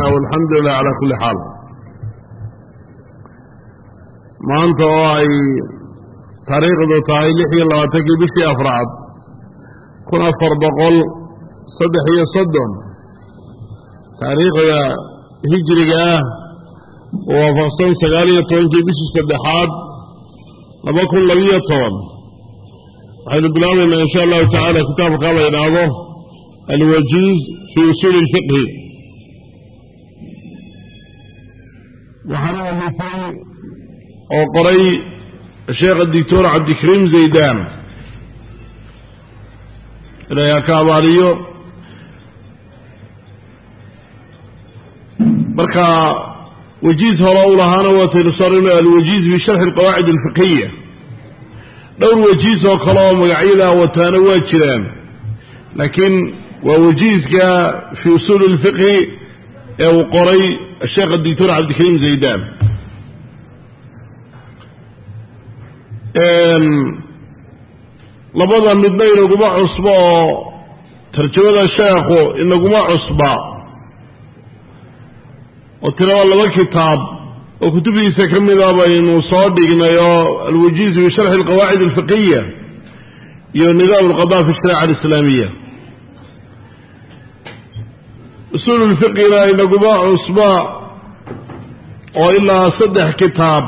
bana walxamdu lilah calaa kulli xaal maanta oo ay taariikhdu tahay lix iyo labaatankii bishii afraad kun afar boqol saddex iyo soddon taariikhda hijriga ah oo waafaqsan sagaal iyo tobankii bishii saddexaad laba kun labiyo toban waxaynu bilaabaynaa in sha allahu tacaala kitaabka la yidhaahdo alwajiiz fii usuuli اlfiqhi waxaana alifay oo qoray sheekha doctor cabdikariim zaydaan. Ilaahay ka abaaliyo marka wajiiz hore u lahaana waataynu sarayno alwajiiz fi sharxi alqawaacid alfiqhiya dhowr wajiiz oo kale oo magacyadaa wataana waa jiraan. Laakiin waa wajiizka fii usuuli اlfiqhi ee uu qoray sheekha doctor cabdikariim zaydaan labada midna inaguma cusbo oo tarjamada sheekhu inaguma cusba oo tiraba laba kitaab oo kutubdiisa ka mida baynu soo dhignay oo alwajiiz fi sharxi alqawaacid alfiqiya iyo nidaam alqada fi shariica alislaamiya usuul lfiqina inaguma cusba oo ilaa saddex kitaab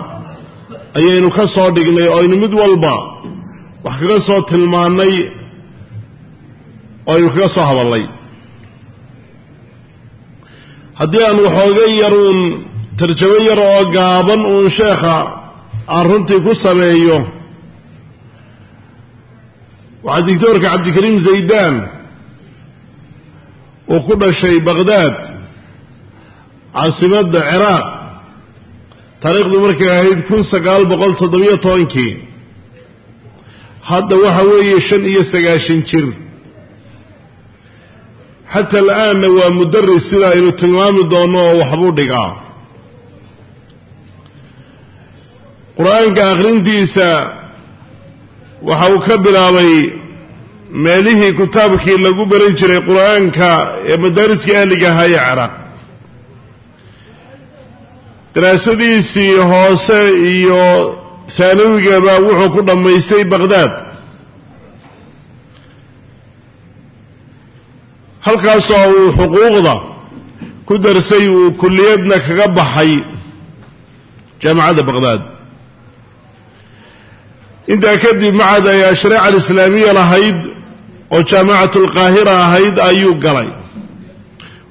ayaynu ka soo dhignay oo aynu mid walba wax kaga soo tilmaannay oo aynu kaga soo hadallay. Haddii aan waxooga yar uun tarjamo yar oo gaaban uun sheekha aan runtii ku sameeyo waxaa doctoorka cabdikariim zaydaan uu ku dhashay baqhdaad caasimadda ciraaq taariikhdu markay ahayd kun sagaal boqol toddobiyo tobankii. Hadda waxa weeye shan iyo sagaashan jir. Xata al'aanna waa mudaris sida aynu tilmaami doonno oo waxbuu dhigaa. Qur'aanka akhrintiisa waxa uu ka bilaabay meelihii kitaabkii lagu baran jiray qur'aanka ee madaariska ahliga ahaa ee ciraaq daraasadiisii hoose iyo haanawigaba wuxuu ku dhammaystay baqhdaad halkaasoo uu xuquuqda ku darsay uu kulliyadna kaga baxay jaamacadda baqhdaad intaa kadib macad ay ashreeca alislaamiya lahayd oo jaamacatu alqaahira ahayd ayuu galay.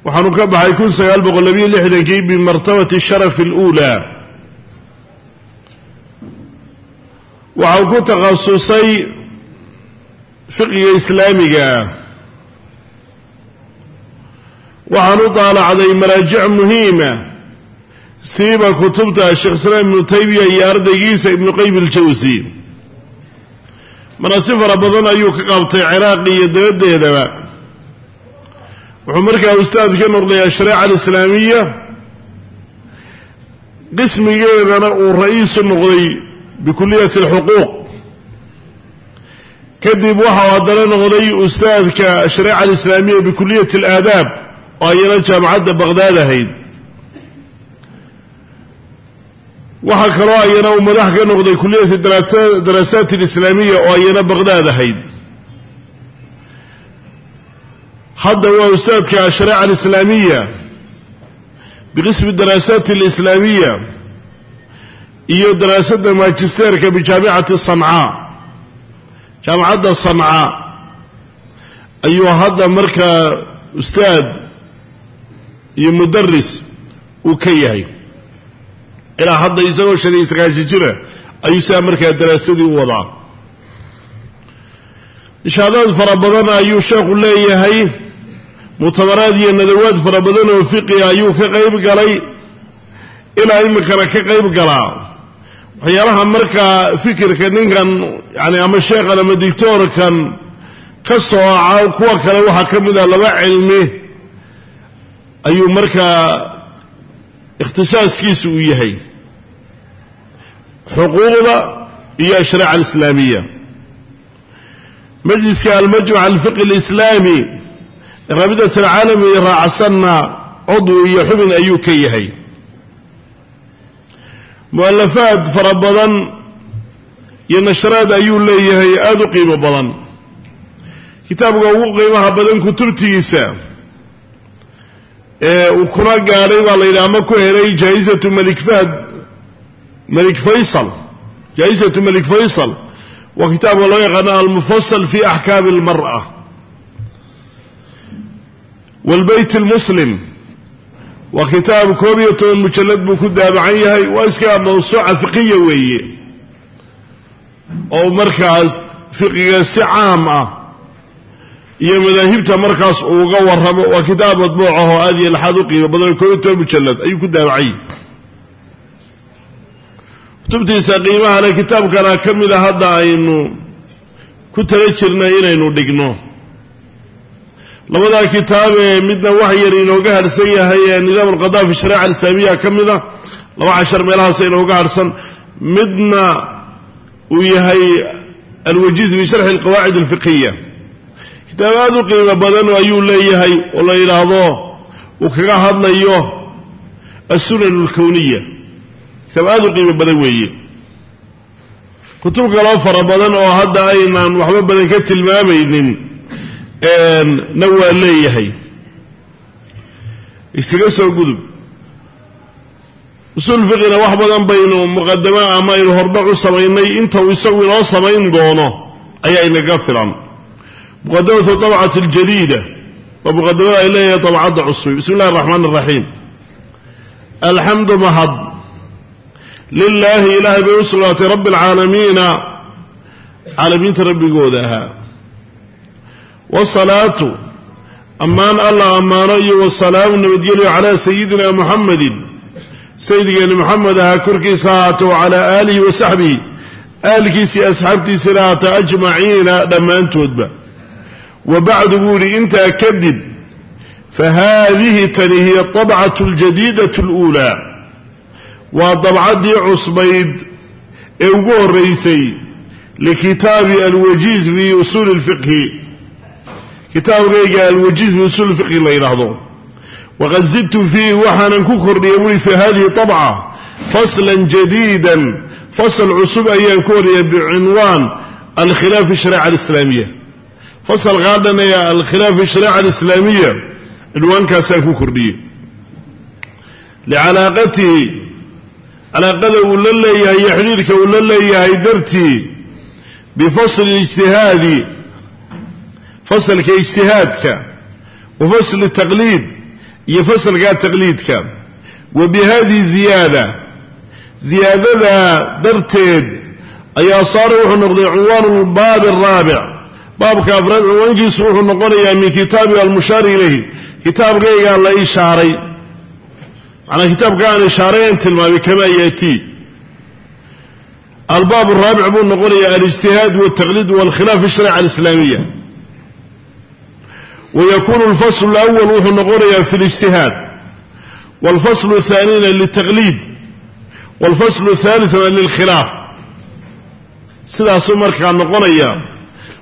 Waxaanu ka baxay kun sagaal boqol labiyo lixdankii bimartabati sharafi اluulaa waxau ku takhasusay fiqiga islaamiga. Waxaan u daalacday maraajic muhiima siiba kutubta sheekh islaam ibnu taymiya iyo ardaygiisa ibnu qayim iljawsi manaasi fara badan ayuu ka qabtay ciraaq iyo dabaddeedaba wuxuu markaa ustaad ka noqday ashreeca alislaamiya. Qismigeedana uu ra'iisu noqday bikuliyati alxuquuq. Kadib waxau haddana noqday ustaadka ashreeca alislaamiya bikuliyati alaadaab oo ayana jaamacadda baqhdaad ahayd waxaa kaloo ayana uu madax ka noqday kuliyati daraasaat alislaamiya oo ayana baqhdaad ahayd. Hadda waa ustaadka ashreeca alislaamiya biqismi daraasaat alislaamiya iyo daraasadda maajisteerka bijaamicati sancaa jaamacadda sancaa ayuu hadda markaa ustaad iyo mudaris uu ka yahay ilaa hadda isagoo shan iyo sagaashan jira ayuu sidaa markaa daraasadii u wadaa. Ishaadaad fara badan ayuu sheekhu leeyahay mutabaraad iyo nadawaad fara badan oo fiqiga ayuu ka qayb galay ilaa iminkana ka qayb galaa. Waxyaalaha markaa fikirka ninkan yani ama sheekhan ama dictoorkan ka sooca kuwa kale waxaa ka mid ah laba cilmi ayuu markaa ikhtisaaskiisu uu yahay xuquuqda iyo ashreeca alislaamiya majliska almajmac alfiqi alislaami raabidat alcaalami raacsanna cudwi iyo xubin ayuu ka yahay. Mu'alafaad fara badan iyo nashraad ayuu leeyahay aada u qiimo badan. Kitaabka ugu qiimaha badan kutubtiisa ee uu kuna gaadhay baa la yidhaha ama ku helay jaa-isatu malik fahd malik faysal jaa-isatu malik faysal waa kitaabka loo yaqaano almufasal fi axkaami almar'a. Waalbeyt almuslim waa kitaab koob iyo toban mujallad buu ku daabacan yahay waa iska mawsuuca fiqiya weeye. Oo markaas fiqiga si caam ah iyo madaahibta markaas uu uga warramo waa kitaab madbuuc ah oo aad iyo laxaad u qiimo badan koob iyo toban mujallad ayuu ku daabacanyay kutubtiisa qiimaha le kitaabkana ka mid a hadda aynu ku tala jirnay inaynu dhigno. Labadaa kitaabee midna wax yar inooga harhsan yahay ee nidaam alqadaa fi shariica alislaamiya ka mid a laba cashar meelahaas inooga harhsan midna uu yahay alwajiz fi sharxi alqawaacid alfiqiya kitaab aada u qiimo badan ayuu leeyahay oo la yidhaahdo uu kaga hadlayo assunan alkowniya kitaab aada u qiimo badan weeye. Kutub kaloo fara badan oo hadda aynaan waxba badan ka tilmaamaynin na waa leeyahay. Iskaga soo gudub. Usuul fiqina wax badan baynu muqadamo ama aynu hordhac u samaynay inta uu isagu inoo samayn doono ayaa inaga filan. Muqadamatu dabcati aljadiida waa muqadamada ay leeyahay dabcadda cusub. Bismi illahi araxmaan araxiim alxamdu mahad lilaahi ilaahay bay u sugnaatay rabbi alcaalamiina caalamiinta rabbigooda ahaa wasalaatu ammaan allah ammaano iyo wasalaamu nabadgelyo calaa sayidina muxamedin sayidgeeni moxamed ahaa korkiisa ahaata wa aalihi wa aalkiisii asxaabtiisina ahaata ajmaciina dhammaantoodba wa bacdu buu yidhi intaa kadib fa haadihi tani hiya dabcatu aljadiidatu aluulaa waa dabcaddii cusbayd ee ugu horraysay likitaabi alwajiiz fi usuuli lfiqhi kitaabkayga alwajiiz fi usuuli lfiqhi la yidhaahdo. Waqad zidtu fiihi waxaanan ku kordhiyay buri fi hadihi dabca faslan jadiidan. Fasl cusub ayaan ku horiyay bicinwaan alkhilaaf fi shariica alislaamiya fasalkaa dhanaya alkhilaaf fi shariica alislaamiya cinwaankaasaan ku kordhiyey. Licalaaqatihi calaaqada uu la leeyahay iyo xidhiirka uu la leeyahay dartii bifasli ijtihaadi fasalka ijtihaadka wa fasli taqliid iyo fasalka taqliidka. Wa bihadihi ziyaada ziyaadada darteed ayaa saara wuxuu noqday cinwaanu lbaabi araabic baabka afraad cinwaankiisu wuxuu noqonayaa min kitaabi almushaar ilayhi kitaabkaygaa la ishaaray manaa kitaabka aan ishaaray aan tilmaamay kamaa yaatii albaab araabic buu noqonaya alijtihaad waltaqliid walkhilaaf fi shariica alislaamiya wa yakunu alfaslu alawal wuxuu noqonayaa fi lijtihaad walfaslu athaanina liltaqliid walfaslu athaalithuna lilkhilaaf. Sidaasuu markaa noqonaya.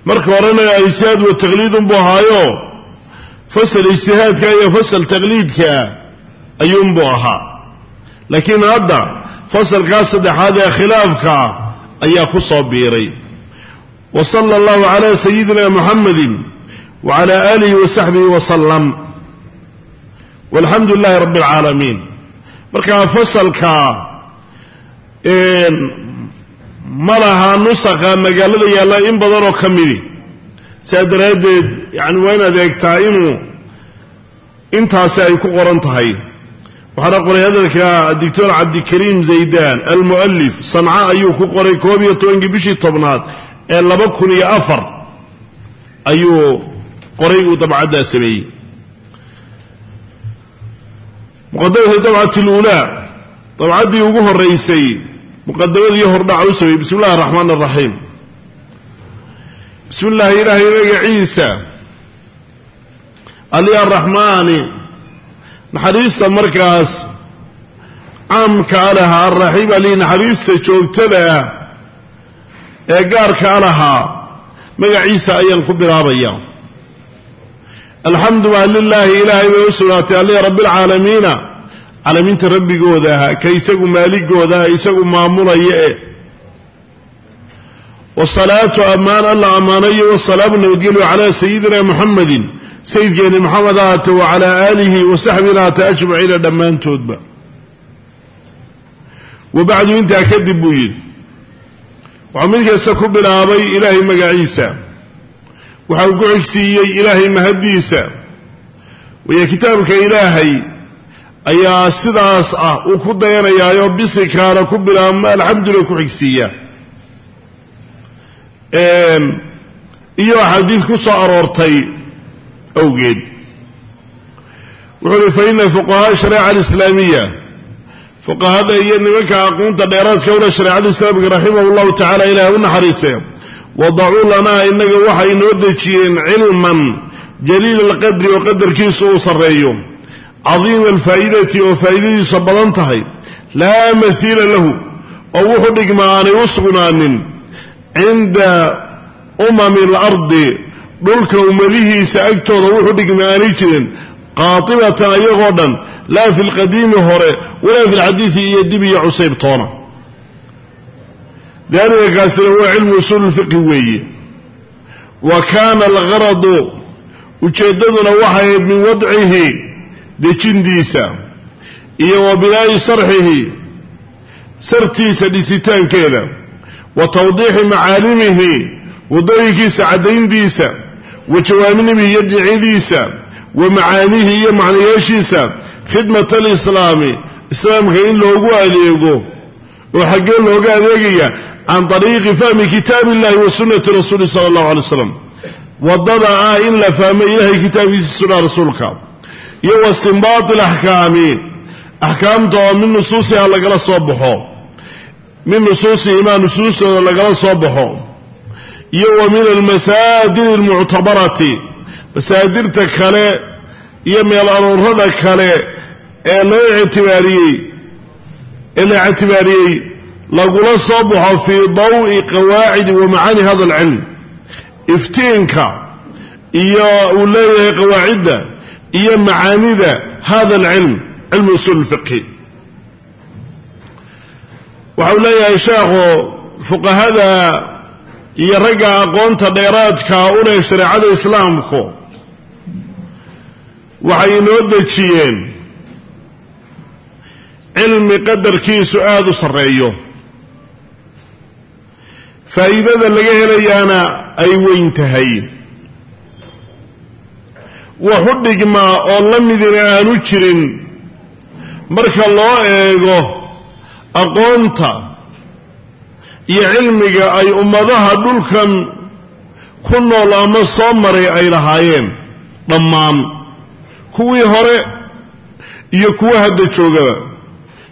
Marka horena alijtihaad wataqliidun buu ahaayo. Fasal ijtihaadka iyo fasal taqliidka ayuunbuu ahaa. Laakiin hadda fasalkaa saddexaad ee khilaafka ayaa ku soo biiray. Wa sala allahu calaa sayidina muxamedin wa calaa aalihi wa saxbihi wasalam walxamdu lilahi rabbi alcaalamiin markaa fasalka ma laha nusakha magaalada yaalla in badanoo ka midi. Saa daraaddeed yani waa inaad eegtaa inuu intaasi ay ku qoran tahay waxaana qoray hadalka doctor cabdikariim zaydan almu'alif sanca ayuu ku qoray koob iyo tobankii bishii tobnaad ee laba kun iyo afar ayuu qoray uu dabcaddaa sameeyey. Muqadamati dabcati luulaa dabcaddii ugu horeysay muqadamadii hordhaca u sameeyey bismi illahi araxmaan araxiim bismi illaahi ilaahay magaciisa ali araxmaani naxariista markaas caamkaa lahaa alraxiim ali naxariista joogtada ah ee gaarkaa lahaa magaciisa ayaan ku bilaabaya alxamdu baa lilaahi ilaahay bay u sugnaatay allihi rabbialcaalamiina caalamiinta rabbigooda ahaa ka isagu maaligooda ah isagu maamulaya e wasalaatu ammaan alla ammaanayo wasalaamu nabadgelyo calaa sayidina muxamedin sayidkeeni moxamed ahaate wa calaa aalihi wa saxbina haate ajmaciina dhammaantoodba. Wa bacdu intaa kadib buu yidhi waxaa mid kasta ku bilaabay ilaahay magaciisa. Waxa uu ku xigsiiyey ilaahay mahaddiisa. Waya kitaabka ilaahay ayaa sidaas ah uu ku dayanayaayoo bisikaana ku bilaabma alxamdulillah ku iyo axaadiis ku soo aroortay awgeed. Wuxuu uhi fa fuqahaa shareeca alislaamiya fuqahada iyo nimanka aqoonta dheeraadka ula shareecada islaamika raximahu llahu tacala ilaah u naxariise wadacuu lanaa innaga waxay noo dejiyeen cilman jaliil alqadri oo qadarkiisu uu sarreeyo. Cadiima alfaa'idati oo faa'iidadiisa badan tahay. Laa mahiila lahu. Oo wuxu dhigma aanay u sugnaanin cinda umami alardi dhulka ummadihiisa agtooda wuxuu dhigma aanay jirin qaatibatan ayagoo dhan laa fi lqadiimi hore walaa fi lxadiidi iyo dib iyo cusaybtoona daalika kaasina huwa cilmu usuul lfiqhi weeye. Wa kaana algaradu ujeeddaduna waxay ahayd min wadcihi dejindiisa iyo wa binaa'i sarxihi sartiisa dhisitaankeeda wa tawdiixi macaalimihi waddooyinkiisa caddayntiisa wa jawaaminihi iyo dhicidiisa wa macaanihi iyo macnayaashiisa khidmat alislaami islaamka in loogu adeego oo xaggee looga adeegaya can طariiqi fahmi kitaabi illahi wa sunnati rasuuli sala allahu alay slam waddada ah in la fahmo ilahay kitaabkiisa sunaa rasuulka iyo wa istinbaati alaxkaami axkaamta oo min nusuusiha lagala soo baxo min nusuusihimaa nusuustooda lagala soo baxo iyo wa min almasaadir almuctabarati masaadirta kale iyo meel aroorada kale ee loo ictibaariyey ee la ictibaariyey lagula soo baxo fii dawi qawaacidi wa macaani hada alcilm. Iftiinka iyo uu leeyahay qawaacidda iyo macaanida hada alcilm cilmu usuul lfiqhi waxa uu leeyahay sheekhu fuqahada iyo ragga aqoonta dheeraadka u leh shareecada islaamku waxay inoo dejiyeen cilmi qadarkiisu aada u sarreeyo. Faa'iidada laga helayaana ay weyn tahay. Waxu dhigmaa oo la midina aanu jirin marka loo eego aqoonta iyo cilmiga ay ummadaha dhulkan ku nool ama soo maray ay lahaayeen. Dhammaan. Kuwii hore iyo kuwa hadda joogaba.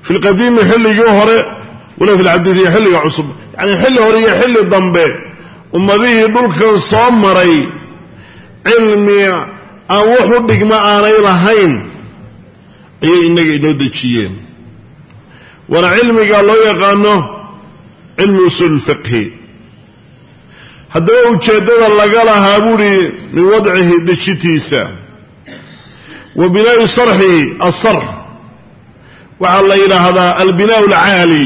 Fi lqadiimi xilligii hore wala fi lxadiid iyo xilliga cusub. Yacni xilli hore iyo xilli dambe ummadihii dhulkan soo maray cilmi aan wuxu dhigma aanay lahayn ayay innaga inoo dejiyeen. Waana cilmiga loo yaqaano cilmu usuul fiqhi. Haddaba ujeeddada laga lahaa buuhi min wadcihi dejintiisa wa binaa'i sarxihi asarx waxaa la yidhaahdaa albinaa alcaali.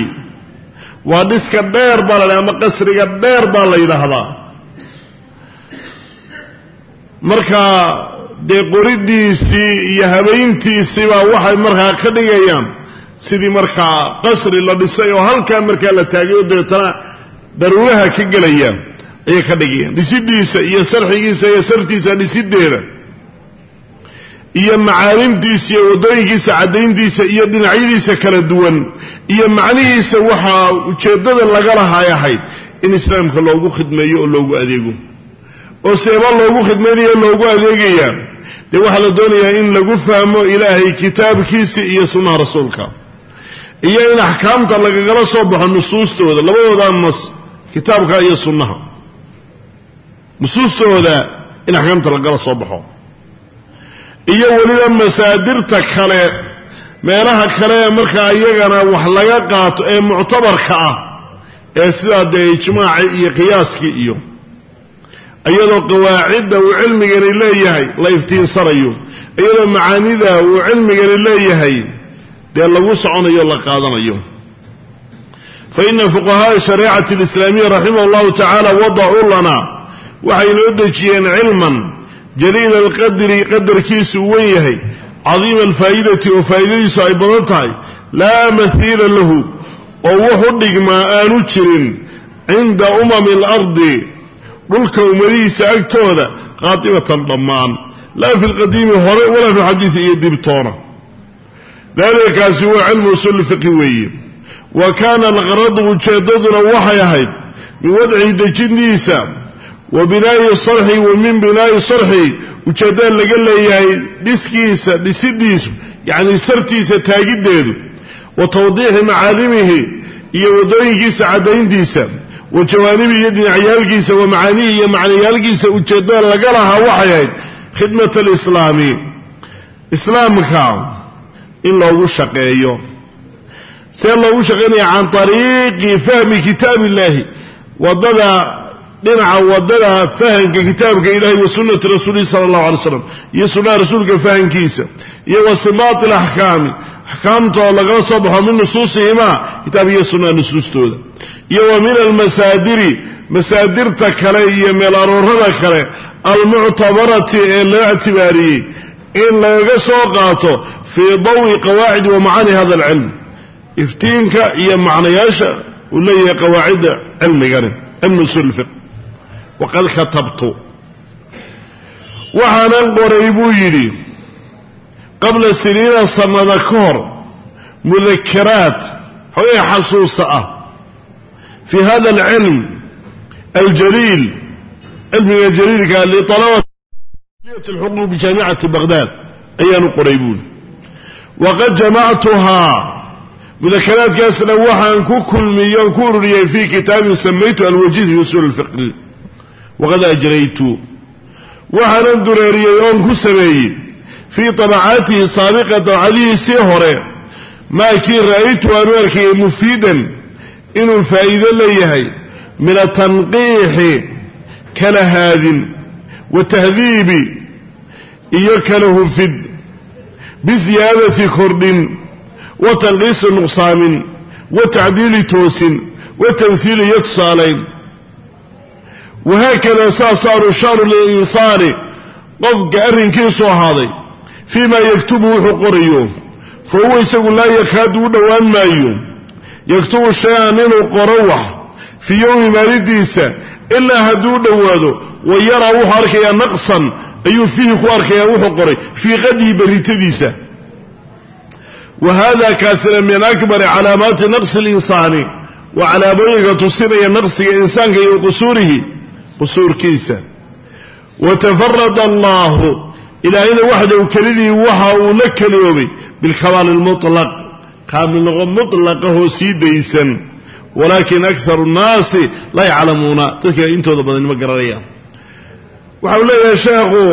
Waa dhiska dheer baa la dhaha ama qasriga dheer baa la yidhaahdaa. Marka dee qoridiisii iyo habayntiisiibaa waxay markaa ka dhigayaan sidii markaa qasri la dhisay oo halkaa markaa la taagay oo dabeetana daruuraha ka gelaya ayay ka dhigayaan. Dhisidiisa iyo sarxigiisa iyo sartiisa dhisideeda iyo macaalimtiisa iyo waddooyinkiisa caddayntiisa iyo dhinacyadiisa kala duwan iyo macnihiisa waxaa ujeeddada laga lahay ahayd in islaamka loogu khidmeeyo oo loogu adeego. Oo seeba loogu khidmaynayo loogu adeegayaa dee waxaa la doonayaa in lagu fahmo ilaahay kitaabkiisa iyo sunnaha rasuulka iyo in axkaamta lagagala soo baxo nusuustooda labadoodaa nas kitaabka iyo sunnaha. Nusuustooda in axkaamta lagala soo baxo. Iyo weliba masaadirta kale meelaha kale ee markaa iyagana wax laga qaato ee muctabarka ah ee sidaa dee ijmaaci iyo qiyaaskii iyo. Iyadoo qawaacidda uu cilmigani leeyahay la iftiinsanayo. Iyadoo macaanida uu cilmigani leeyahay dee lagu soconayo la qaadanayo. Fa ina fuqahaai shareecati alislaamiya raximah allahu tacaala wadacuu lana waxay noo dejiyeen cilman jaliila alqadri qadarkiisu uu wen yahay cadiima alfaa'idati oo faa'iidadiisu ay badan tahay laa mahiila lahu oo wuxu dhigmaa aanu jirin cinda umami alardi dhulka ummadihiisa agtooda qaatibatan dhammaan laa fi lqadiimi hore walaa fi lxadiisi iyo dibtoona dalika kaasi waa cilmu usuuli fiqhi weeye. Wa kaana alqaradu ujeeddaduna waxay ahayd min wadcihi dejindiisa wa binaa'i sarxi wa min binaa'i sarxi. Ujeeddada laga leeyahay dhiskiisa dhisidiisu yacni sartiisa taagiddeedu wa tawdiixi macaalimihi iyo waddooyinkiisa caddayntiisa wa jawaanibihi iyo dhinacyaalkiisa wa macaanihi iyo macnayaalkiisa ujeeddada laga lahaa waxay ahayd khidmat alislaami. Islaamka in loogu shaqeeyo. See loogu shaqaynaya can ariiqi fahmi kitaab illaahi waddada dhinaca waddada fahamka kitaabka ilahi wa sunnati rasuulihi sala allahu alay slam iyo sunnaha rasuulka fahamkiisa iyo wa simaati alaxkaami axkaamta oo lagala soo baxo min nusuusihimaa kitaab iyo sunnaha nusuustooda. Iyo wa min almasaadiri masaadirta kale iyo meel aroorada kale almuctabarati ee loo ictibaariyey in lagaga soo qaato fii dawi qawaacidi wa macaani hada alcilm. Iftiinka iyo macnayaasha uu leeyahay qawaacidda cilmigani cilm usul fiq waqad katabtu. Waxaanan qoray buu yidhi qabla siniina sannada ka hor mudakaraat xogay xasuusa ah. Fi hada alcilm aljaliil cilmiga jaliilka lialabati lxuquuq bijaamicati baghdad ayaanu qoray buuli waqad jamactuhaa mudakaraadkaasna waxaan ku kulmiyey oon ku ururiyey fii kitaabin samaytu alwajiz fi usuul alfiqhi waqad ajraytu. Waxaanan dureeriyey oon ku sameeyey. Fii tabacaatihi saabiqa dabcadihiisii hore. Maa kii ra'aytu aanu arkayay mufiidan inuu faa'iido leeyahay min atanqiixi kala haadin wa tahdiibi iyo kala hufid biziyaadati kordhin wa tanqiisi nuqsaamin wa tacdiili toosin wa tamhiili iyo tusaalayn wahaakada saasaanu shanu lilinsaani qofka arrinkiisu ahaaday fii maa yaktubu wuxuu qorayo fa huwa isagu laa yakaadu u dhowaan maayo. Yaktubu shay-an inuu qoro wax fii yowmi maalidiisa ilaa hadduu dhowaado wa yaraa wuxuu arkayaa naqsan ayuu fiihi ku arkayaa wuxuu qoray fii qadii berritadiisa wa hada kaasina min akbari calaamaati naqsi اlinsaani waa calaamooyinka tusinaya naqsiga insaanka iyo qusuurihi qusuurkiisa watafarada allahu ilaahayna waxdaw kelidii waxa uu la keliyoobay bilkamaal اlmuطlaq kaamilnoqo muطlaqahoo sii daysan walaakin akharu الnaasi laa yaclamuuna dadka intooda badan ma garanayaan waxau leeyahay sheekhu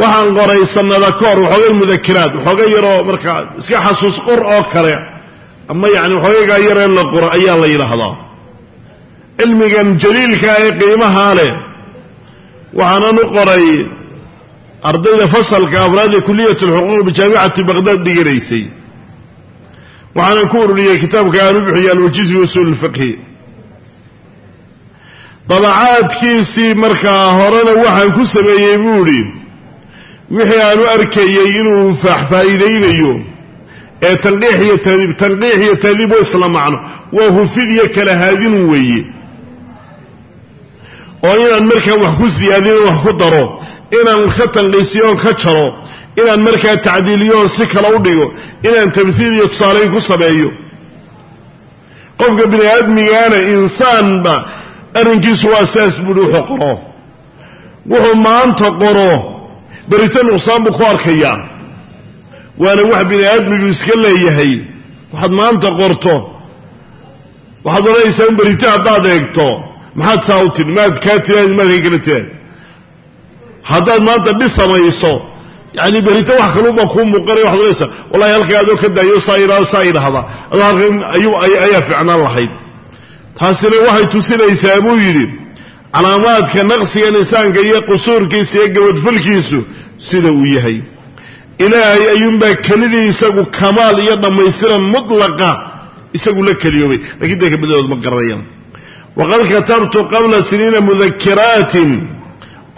waxaan qoray sanada ka hor waxoogay mudakiraad waxooga yaroo markaa iska xasuus qor oo kale ama yani waxoogaygaa yaree la qoro ayaa la yidhaahdaa. Cilmigan jaliilka ee qiimahaa leh waxaanan u qoray ardayda fasalka afraad ee kuliyat alxuquuq bijaamicati baqdaad dhiganaysay. Waxaanan ku ururiyey kitaabka aan u bixiyey alwajiz fi usuul lfiqhi dabacaadkiisii markaa horena waxaan ku sameeyey buu idhi wixii aanu arkayey inuu faa'iidaynayo ee tanqiix iyo taadiib tanqiix iyo taadiib waa isla macno waa hufid iyo kala haadinu weeye. Oo inaan markaa wax ku siyaadino wax ku daro inaan ka tanqiisiyo oon ka jaro inaan markaa tacdiiliyo oon si kale u dhigo inaan tamhiil iyo tusaalayn ku sameeyo. Qofka bini aadmigaana insaanba arrinkiisu waa saas buuhi wuxuu qoro wuxuu maanta qoro berito nuqsaan buu ku arkayaa. Waana wax bini aadmigu iska leeyahay. Waxaad maanta qorto waxaad odhanaysaa in berito haddaad eegto. Maxaad saa u tidhi maad kaa tiraadi maadkan kala tiraad haddaad maanta dhis samayso yani berito wax kaluba kuu muuqanaya waxad odhanaysaa wallahi halkaa adoo ka daayo saa idhahda adoo halkan ayaa fiicnaan lahayd taasina waxay tusinaysaa buu yidhi calaamaadka naqsiga insaanka iyo qusuurkiisa iyo gabadfalkiisu sida uu yahay ilaahay ayuunbaa kelidii isagu kamaal iyo dhammaystiran mutlaqa isagu la keliyoobay lakiin dee kabadood ma garanayaan waqad katabtu qabla siniina mudakiraatin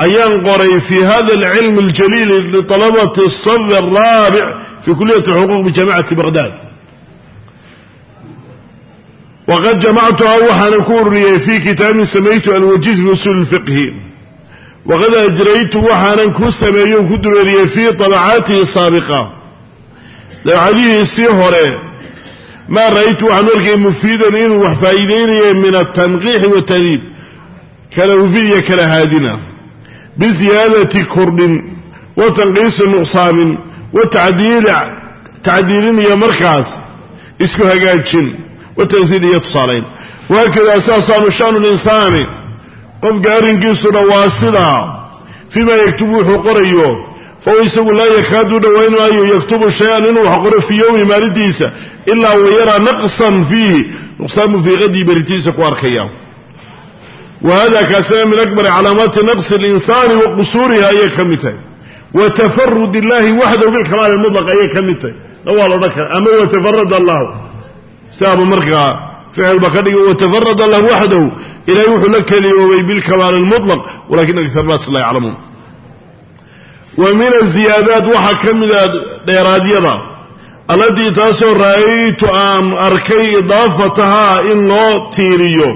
ayaan qoray fi hada alcilmi aljaliili liطalabati الصف الraabic fi kuliyati xuquuq bijamacati baqhdad waqad jamactuha waxaana ku ururiyey fi kitaabin samaytu alwajiz fi usuul اlfiqhi waqad ajraytu waxaanan ku sameeyo ku dureeriyey fii طabacaatihi saabiqa dabcadihiisii hore maa ra'aytu waxaan arkay mufiidan inuu wax faa'iideynaya min atanqiixi watadiib kala hufid iyo kala haadina biziyaadati kordhin wa tanqiisi nuqsaamin wa iyo markaas isku hagaajin wa tansiil iyo tusaalayn. Wahaakadaa saasaanu sha'nu linsaani. Qofka arrinkiisuna waa sidaa. Fiima yaktubu wuxuu qorayo fahuwa isagu laa yakaadu dhowayn maayo yaktubu shay-an inuu wax qoro fii yowmi maalintiisa ilaa wa yaraa naqsan fiihi. Nuqsaanbu fii qadii beritiisa ku arkaya wa hada kaasina min akbari calaamaati naqsi اlinsaani wa qusuuriha ayay ka mid tahay. Wa tafarud illahi waxdahu bilkamaal siaaba markaa ficilba ka dhigi watafarad allahu waxdahu ilahay wuxuu la keliyoobay bilkamaal اlmuطlaq walakin akar laa yaclamuun. Wa min aziyaadaat waxaa ka mida dheeraadyada allatii taasoo ra'aytu aan arkay idaafatahaa in loo tiiriyo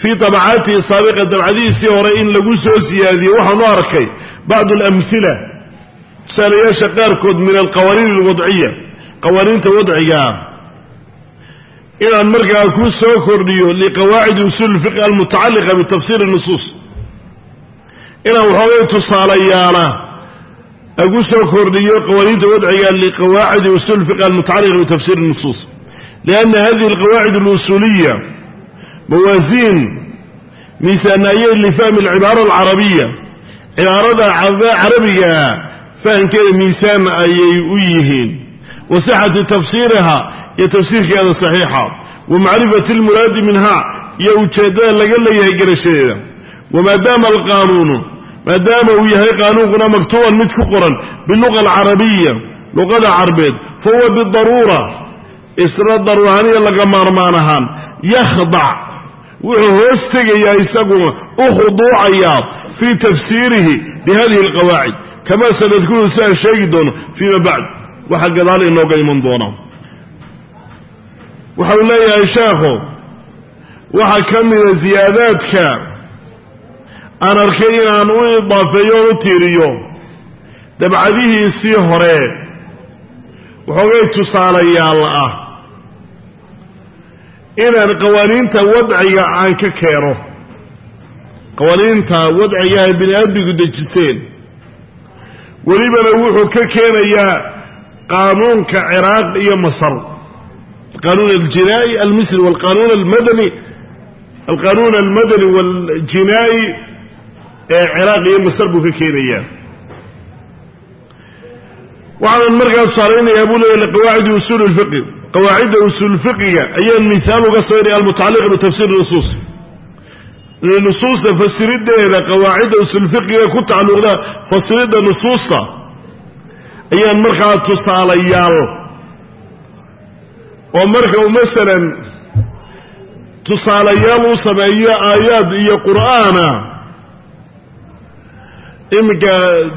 fii tabacaatihi saabiqa dabcadihiisii hore in lagu soo siyaadiyo. Waxaan arkay bacdu alamhila tusaalayaasha qaarkood min alqawaaniin alwadciya qawaaniinta wadcigaa inaan markaa ku soo kordhiyo liqawaacidi usuul fiqh almutacalliqa bitafsiir nusuus. Inaan waxoogay tusaalayaala agu soo kordhiyo qawaaniinta wadciga liqawaacidi usul fiqh almutacalliqa bitafsir nusuus. Lianna hadihi alqawaacid alusuuliya mawaasiin miisaanaye lifahmi alcibaara alcarabiya cibaarada carabiga fahamkeeda miisaan ayay u yihiin wa sixati tafsiiriha iyo tafsiirkeeda saxiixa wa macrifati almuraadi minha iyo ujeeddada laga leeyahay garashadeeda wamaadaama alqaanuunu maadaama uu yahay qaanuunkuna maktuuban mid ku qoran biluqa alcarabiya luqada carbeed fahuwa bidaruura isla daruuraaniya laga maarmaan ahaan yakhdac wuxuu hoos tegayaa isaguna u khuduucayaa fii tafsiirihi bihadihi alqawaacid kamaa sanadkuru si aan sheegi doono fiima bacd waxaa gadaal inooga iman doona. Waxau leeyahay sheekhu waxaa ka mida ziyaadaadka aan arkay inaan u idaafeeyo o u tiiriyo dabcadihiisii hore waxoogay tusaalayaal ah inaan qawaaniinta wadciga aan ka keeno. Qawaaniinta wadciga ay bini aadmigu dejiteen welibana wuxuu ka keenayaa qaanuunka ciraaq iyo masar alqanuun aljinaa'i almisri walqanuun almadani alqanuun almadani waljinaa'i ee ciraaq iyo masar buu ka keenayaa waxaanan markaa tusaalaynayaa buu leeya liqawaacidi usuul lfiqi qawaacidda usuul fiqiga ayaan misaal uga saynaya almutacalliqa bitafsiir nusuus nusuusta fasirideeda qawaacidda usuul fiqiga ku tacalluqda fasiridda nusuusta ayaan markaa tusaalayaal. Oo marka uu masalan tusaalayaal u sameeyo aayaad iyo qur'aana iminka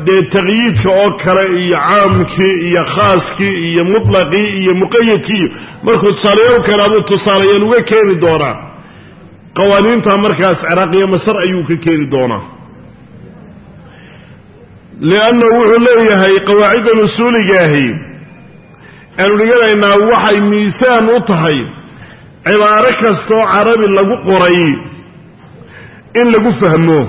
dee taqyiidka oo kale iyo caamkii iyo khaaskii iyo mutlaqii iyo muqayadkii markuu tusaalayaal kalaabuu tusaalayaal uga keeni doonaa. Qawaaniinta markaas ciraaq iyo masar ayuu ka keeni doonaa lianna wuxuu leeyahay qawaaciddan usuuligaahi aanu dhiganaynaa waxay miisaan u tahay cibaaro kastoo carabi lagu qoray in lagu fahmo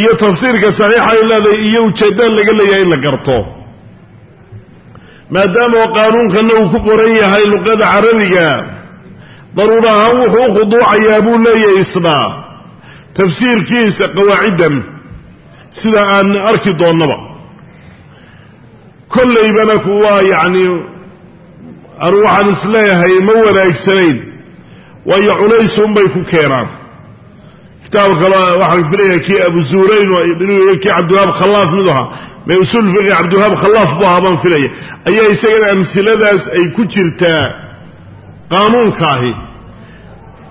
iyo tafsiirka saxiixa ay leedahay iyo ujeeddaan laga leeyahay in la garto maadaama qaanuunkana uu ku qoran yahay luqada carabiga daruur ahaan wuxuu u khuduucayaa buu leeyahay isna tafsiirkiisa qawaaciddan sida aan arki doonnaba. Kollaybana kuwa yacni anu waxaan is leeyahay ma wanaagsanayn waayo culays unbay ku keenaan. Kitaab kale waxaan filaya kii abu zuurayn inuu kii cabdiwahaab khallaaf mid ahaa. Ma usul fiqi cabdiwahaab khallaaf bu ahaa baan filaya ayaa isagana amsiladaas ay ku jirtaa qaanuunka ahi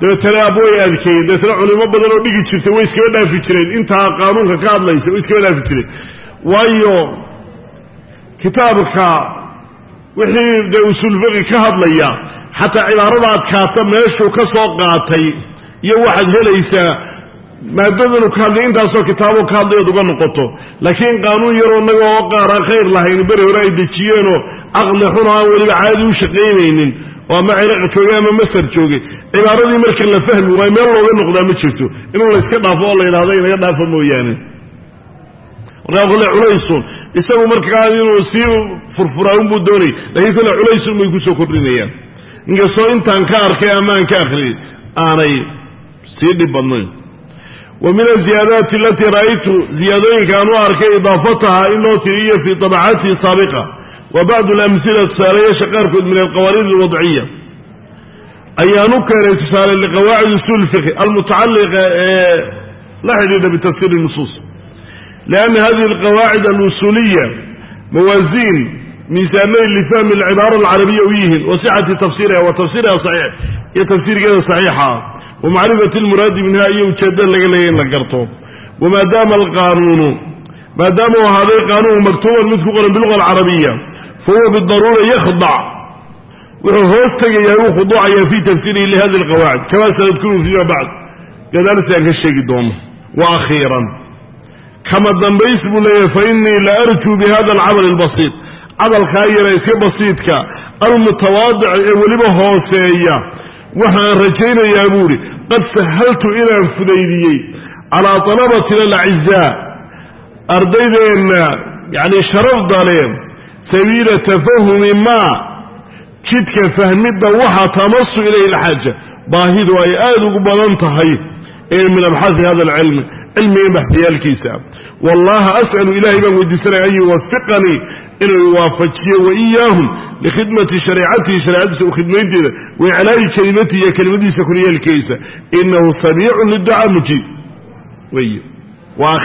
dabeetana ab way adkeeyeen dabeetana culimo badan oo dhigi jirtay way iskaba dhaafi jireen. Intaa qaanuunka ka hadlaysa way iskaba dhaafi jireen. Waayo kitaabka wixii dee usul fiqi ka hadlaya xataa cibaarada adkaata meeshuu ka soo qaatay iyo waxaad helaysaa maadadanu ka hadlay intaasoo kitaabo ka hadlay ood uga noqoto. Laakiin qaanuun yaroo inaga oo qaaraan khayr lahayn beri hore ay dejiyeenoo caqli xun oo aan weliba caadi u shaqaynaynin oo ama ciraqa joogay ama masar joogay cibaaradii marka la fahmi waayo meel looga noqdaa ma jirto. Inuu la yska dhaafo oo la yidhahdo inaga dhaafo mooyaane. Markaa kole culaysun isagu markaa inuu sii furfuraa unbuu doonay lakiin kole culaysun bay ku soo kordhinayaan. Inkastoo intaan ka arkay amaan ka akriyay aanay sii dhib badnayn. Wa min aziyaadaati alatii ra'aytu ziyaadooyinka aan u arkay idaafataha in loo tiriyo fii tabacaatihi saabiqa wa bacdu alamsila tusaalayaasha qaarkood min alqawaaniid alwadciya ayaan u keenay tusaale liqawaacid usuul fiqhi almutacalliqa ee la xidhiidha bitafsiiri nusuus. Lianna hadihi alqawaacid alusuuliya mawaasiin miisaanay lifahmi alcibaara alcarabiya u yihiin wa sixati tafsiiriha wa tafsiiriha saxiix iyo tafsiirkeeda saxiixa wa macrifati almuraadi minha iyo ujeeddada laga leeya in la garto. Wamaadaama alqaanuunu maadaama uu ahaaday mid ku qoran biluga alcarabiya fahuwa bidaruura yakhdac wuxuu hoos tegayaa uu khuduucayaa fii tafsiirihi lihadi alqawaacid kama sanadkuru fiima bacd gadaal si aan ka sheegi doono wa akhiiran kama dambays buu leeyahay fa inii la arjuu bi hada alcamal albasiit camalkaa yara iska basiidka almutawaadic ee weliba hooseeya waxaan rajaynayaa buuhi qad sahaltu inaan fudaydiyey calaa talabatina alacizaa ardaydeenna yacni sharafda leh sabiila tafahumi maa jidka fahmidda waxa tamasu ilayhi alxaaja baahidu ay aada ugu badan tahay ee min abxaasi hada alcilmi cilmiga baxdiyaalkiisa wallaha as'alu ilahay baan weydiisanaya an yuwafiqanii inuu iwaafajiyo wa iyaahum likhidmati shareecatihi shareecadiisa u khidmaynteeda wa iclaayi kelimatihi iyo kelimadiisa koryeelkiisa inahu samiicun liducaa mujiib. Wey wa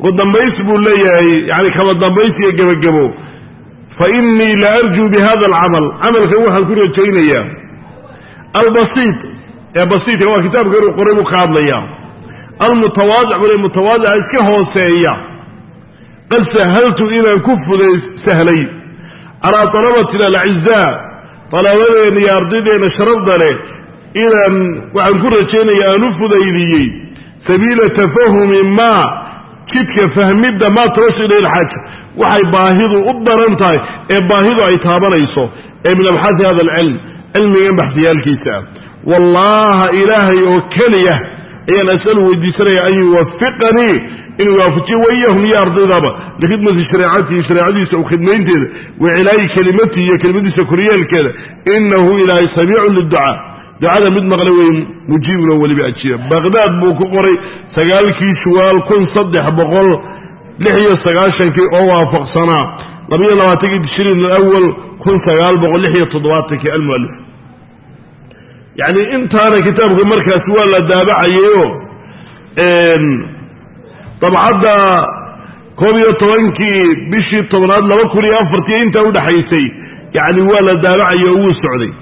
akhiiran ugu dambays buu leeyahay yani kaba dambays iyo gebagabo fa inii la arjuu bi hada alcamal camalkan waxaan ku rajaynayaa. Albasiit ee basiitka waa kitaabka inuu qoray buu ka hadlayaa. Almutawaadic bule mutawaadica iska hooseeya. Qad sahaltu inaan ku fuday sahlay. Calaa talabatina alacizaa dalabadeenna iyo ardaydeena sharafda leh inaan waxaan ku rajaynaya aan u fudaydiyey. Sabiila tafahumi maa jidka fahmidda maa tawasu ilayhi alxaaja waxay baahidu u daran tahay ee baahidu ay taabanayso ee min abxaasi hada alcilm cilmigan baxdiyaalkiisa. Ah wallaha ilaahay oo keliya ayaan asalu weydiisanaya an yuwafiqanii inuu waafajiyo waiyahum iyo ardaydaba likhidmati shareecatihi shareecadiisa u khidmaynteeda wa cilaayi kelimatihi iyo kelimadiisa koryeelkeeda inahu ilaahay samiicun liducaa ducada mid maqla weyn mujiibun oo weliba ajiiba baqdaad buu ku qoray sagaalkii shuwaal kun saddex boqol lix iyo sagaashankii oo waafaqsanaa labayo labaatankii tishriin alawal kun sagaal boqol lix iyo toddobaatankii almualif yacni intaana kitaabka markaas waa la daabacayeyo dabcadda koob iyo tobankii bishii tobnaad laba kun iyo afartii intaa udhaxaysay yacni waa la daabacayay oo wuu socday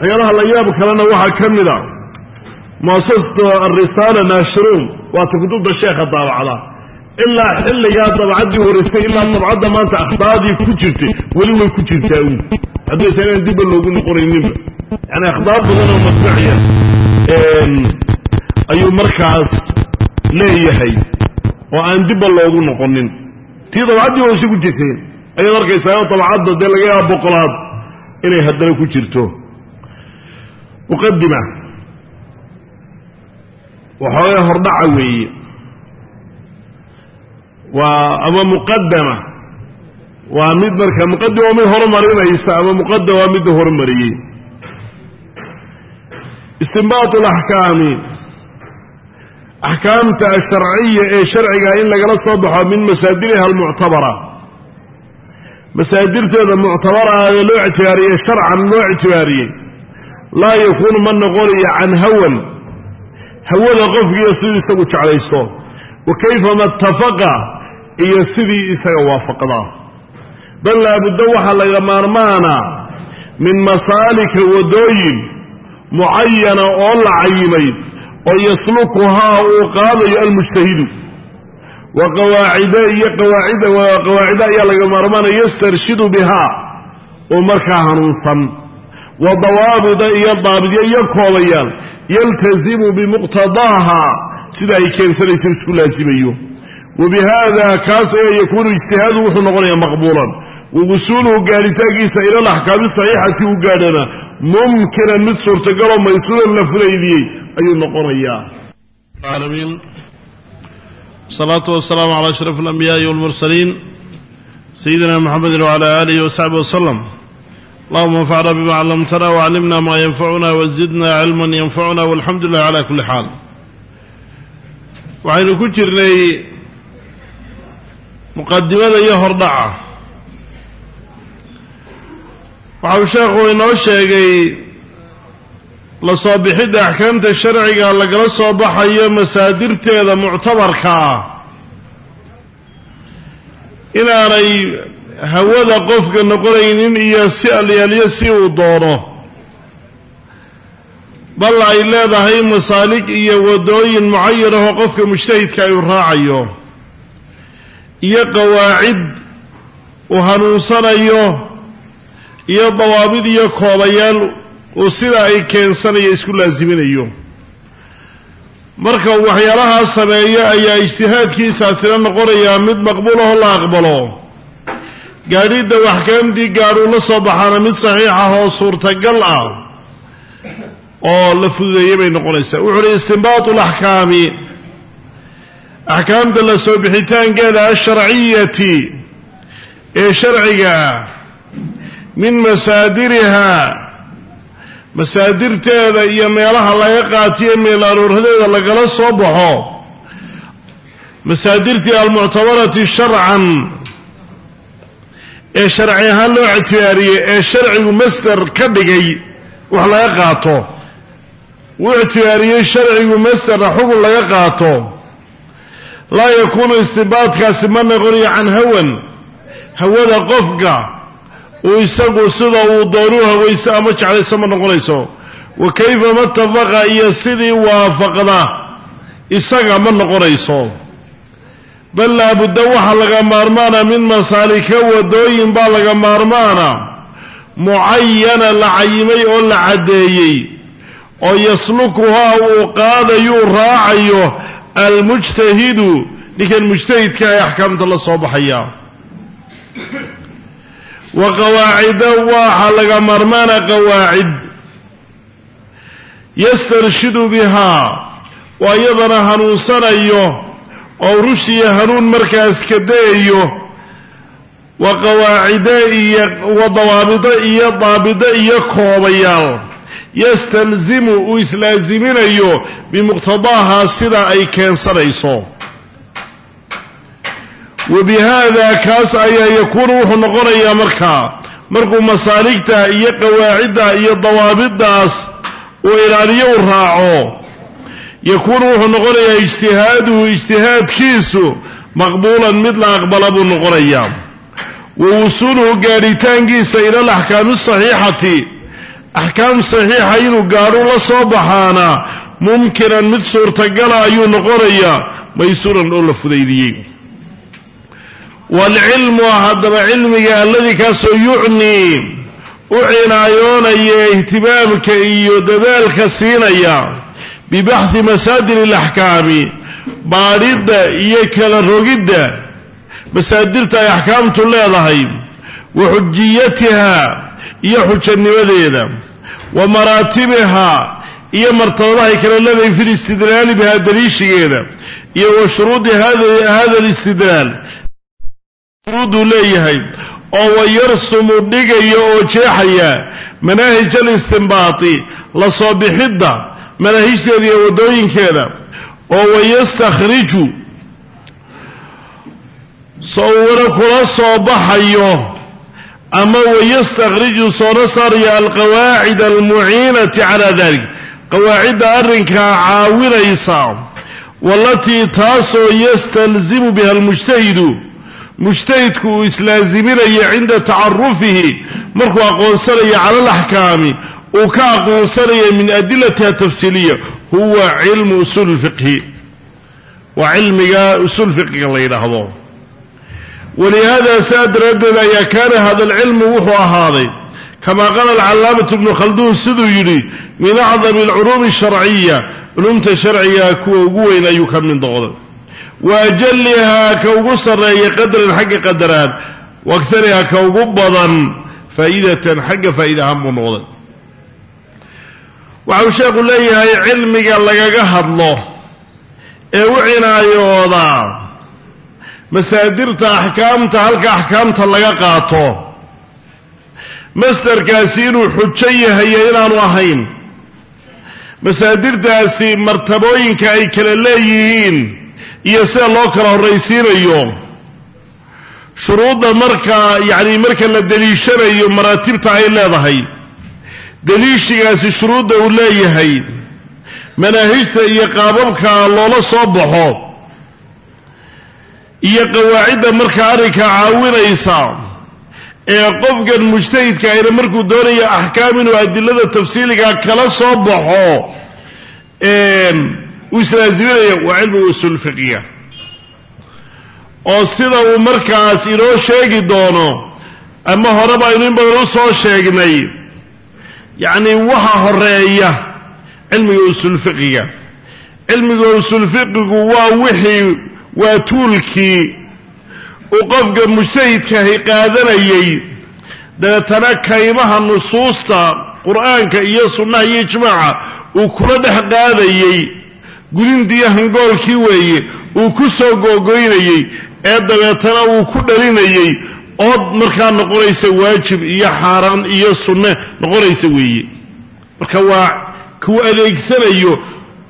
waxyaalaha la yaab kalena waxaa ka mid a muasasatu alrisaala naashruun waata kutubta sheekha daabacda ilaa xilligaa dabcaddii horeysay ilaa dabcadda maanta akhdaadii ku jirtay weli way ku jirtaa uun haddaysa inaan dibba loogu noqonayninba yani akhdaar badan oo masraciya ayuu markaas leeyahay oo aan dibba loogu noqonin tii dabcaddii hoose ku jirtay ayaad arkaysaa dabcadda dee laga yaaba boqolaad inay haddana ku jirto muqadima waxoogaa hordhaca weeye waa ama muqadama waa mid marka muqadim waa mid horumarinaysa ama muqadam waa midda horumariyey istinbaat alaxkaami axkaamta asharciya ee sharciga in lagala soo baxo min masaadiriha almuctabara. Masaadirteeda muctabara ee loo ictibaariyey sharcan loo ictibaariyey laa yakuunu ma noqonayo can hawan. Hawada qofkiiyo siduu isagu jeclaysto wa kayfama ittafaqa iyo sidii isaga waafaqda bal laabudda waxaa laga maarmaana min masaalika waddooyin mucayana oo la cayimay oo yaslukuhaa uu qaadayo almujtahidu. Wa qawaacida iyo qawaacida qawaacida ayaa laga maarmaanaya yastarshidu bihaa oo markaa hanuunsan wa dawaabida iyo daabidyo iyo koobayaal yaltasimu bimuqtadaaha sida ay keensanayso isku laasimayo wa bihaada kaas ayaa yakuunu ijtihaadu wuxuu noqonayaa maqbuulan. Wagusuuluhu gaaritaankiisa ila alaxkaami saxiixati u gaadhana mumkinan mid suurtagaloo maysuulan la fulaydiyey ayuu noqonayaa. Salaatu wasalaamu cala ashraf alambiyaai walmursaliin sayidina muxamedin wcala aalihi wasaxbi waslem اللهم انفعنا بما علمتنا وعلمنا ما ينفعنا وزدنا علما ينفعنا والحمد لله على كل حال waxaynu ku jirnay muqadimada iyo hordhaca waxau sheekhu inoo sheegay la soo bixidda axkaamta sharciga lagala soo baxayo masaadirteeda muctabarka ah inaanay hawada qofka noqonaynin iyo si alyaalyo si uu doono. Bal ay leedahay masaalig iyo waddooyin mucayan ahoo qofka mujtahidka ay u raacayo. Iyo qawaacid uu hanuunsanayo iyo dawaabid iyo koobayaal uu sida ay keensanayo isku laasiminayo marka uu waxyaalahaa sameeyo ayaa ijtihaadkiisaasina noqonayaa mid maqbuul ahoo la aqbalo gaadhidda waxkaamtii gaadhuu la soo baxaana mid saxiix ah oo suurtagal ah oo la fududeeyey bay noqonaysaa. Wuxu uhi istinbaatu alaxkaami axkaamta la soo bixitaankeeda asharciyati ee sharciga min masaadiriha masaadirteeda iyo meelaha laga qaatiyo meel aroorhadeeda lagala soo baxo masaadirtii almuctabarati sharcan ee sharci ahaan loo ictibaariyey ee sharcigu masder ka dhigay wax laga qaato. Wuu ictibaariyey sharcigu masderna xugun laga qaato. Laa yakuunu istinbaadkaasi ma noqonayo can hawan hawada qofka uu isagu sida uu doonuu hawayso ama jeclayso ma noqonayso. Wa kayfa matafaqa iyo sidii waafaqda isaga ma noqonayso bal laabudda waxaa laga maarmaana min masaalika waddooyin baa laga maarmaana. Mucayana la cayimay oo la caddeeyey oo yaslukuhaa uu qaadayuu raacayo almujtahidu ninkan mujtahidka ee axkaamta la soo baxaya. Wa qawaacida waxaa laga maarmaana qawaacid. Yastarshidu bihaa waa iyadana hanuunsanayo oo rushiya hanuun markaas ka dayayo wa qawaacida iyo wa dawaabida iyo daabida iyo koobayaal. Yastalzimu uu islaaziminayo bimuqtadaaha sida ay keensanayso. Wa bihaada kaas ayaa yakuunu wuxuu noqonayaa markaa markuu masaaligta iyo qawaacidda iyo dawaabiddaas uu ilaaliyo u raaco yakuunu wuxuu noqonayaa ijtihaaduhu ijtihaadkiisu maqbuulan mid la aqbala buu noqonayaa wa wusuuluhu gaadhitaankiisa ila alaxkaami asaxiixati axkaam saxiixa inuu gaadhu la soo baxaana mumkinan mid suurtagala ayuu noqonayaa maysuuran oo la fudaydiyey waalcilmu haddaba cilmiga alladii kaasoo yucnii u cinaayoonaya ihtimaamka iyo dadaalka siinaya bibaxhi masaadir alaxkaami baadhidda iyo kala rogidda masaadirta ay axkaamtu leedahay wa xujiyatiha iyo xujanimadeeda wa maraatibiha iyo martabadahay kala leedahay fi listidlaali bihaa daliishigeeda iyo wa shuruudi hada alistidlaal shuruuduu leeyahay oo wayarsumu dhigaya oo jeexaya manaahij alistinbaati la soo bixidda manaahijteeda iyo waddooyinkeeda oo wayastakhriju sowna kula soo baxayo ama wayastakhriju soona saaraya alqawaacid almuciinati calaa dalik. Qawaacidda arrinkaa caawinaysa walatii taasoo yastalzimu biha almujtahidu mujtahidku uu islaaziminayo cinda tacarufihi markuu aqoonsanayo cala alaxkaami uu ka aqoonsanayo min adilatiha tafsiiliya huwa cilmu usuul fiqhi. Waa cilmiga usuul fiqiga la yidhaahdo. Walihaada saa daraaddeed ayaa kaana hada alcilmu wuxuu ahaaday kamaa qaala alcallaamatu ibnu khalduun siduu yidhi min acdami alculuumi asharciya culumta sharciga kuwa ugu weyn ayuu ka mid noqday. Wa ajalihaa ka ugu sarreeya qadran xagga qadaraan wa agarihaa ka ugu badan faa'iidatan xagga faa'iida ahaan buu noqday waxau sheekhu leeyahay cilmiga lagaga hadlo ee u cinaayooda masaadirta axkaamta halka axkaamta laga qaato masdarkaasi inuu xujo yahayo inaanu ahayn masaadirtaasi martabooyinka ay kala leeyihiin iyo sida loo kala horraysiinayo shuruudda markaa yacni marka la deliishanayo maraatibta ay leedahay deliishigaasi shuruudda uu leeyahay manaahijta iyo qaababka loola soo baxo iyo qawaacidda markaa arrinkaa caawinaysa ee qofkan mujtahidka ayna markuu doonayo axkaam inuu adilada tafsiiliga kala soo baxo uu islaaziminaya waa cilmiga usuul fiqiga oo sida uu markaas inoo sheegi doono ama horeba aynu in badan u soo sheegnay yacni waxa horreeya cilmiga usuul fiqiga cilmiga usuul fiqigu waa wixii waa tuulkii uu qofka mujtahidkaahi qaadanayay dabeetana kaymaha nusuusta qur'aanka iyo sunnaha iyo ijmaaca uu kula dhex qaadayey. Gudindiiyo hangoolkii weeye uu ku soo googoynayey ee dabeetana uu ku dhalinayey ood markaa noqonaysa waajib iyo xaaraan iyo sunne noqonaysa weeye. Marka waa kuu adeegsanayo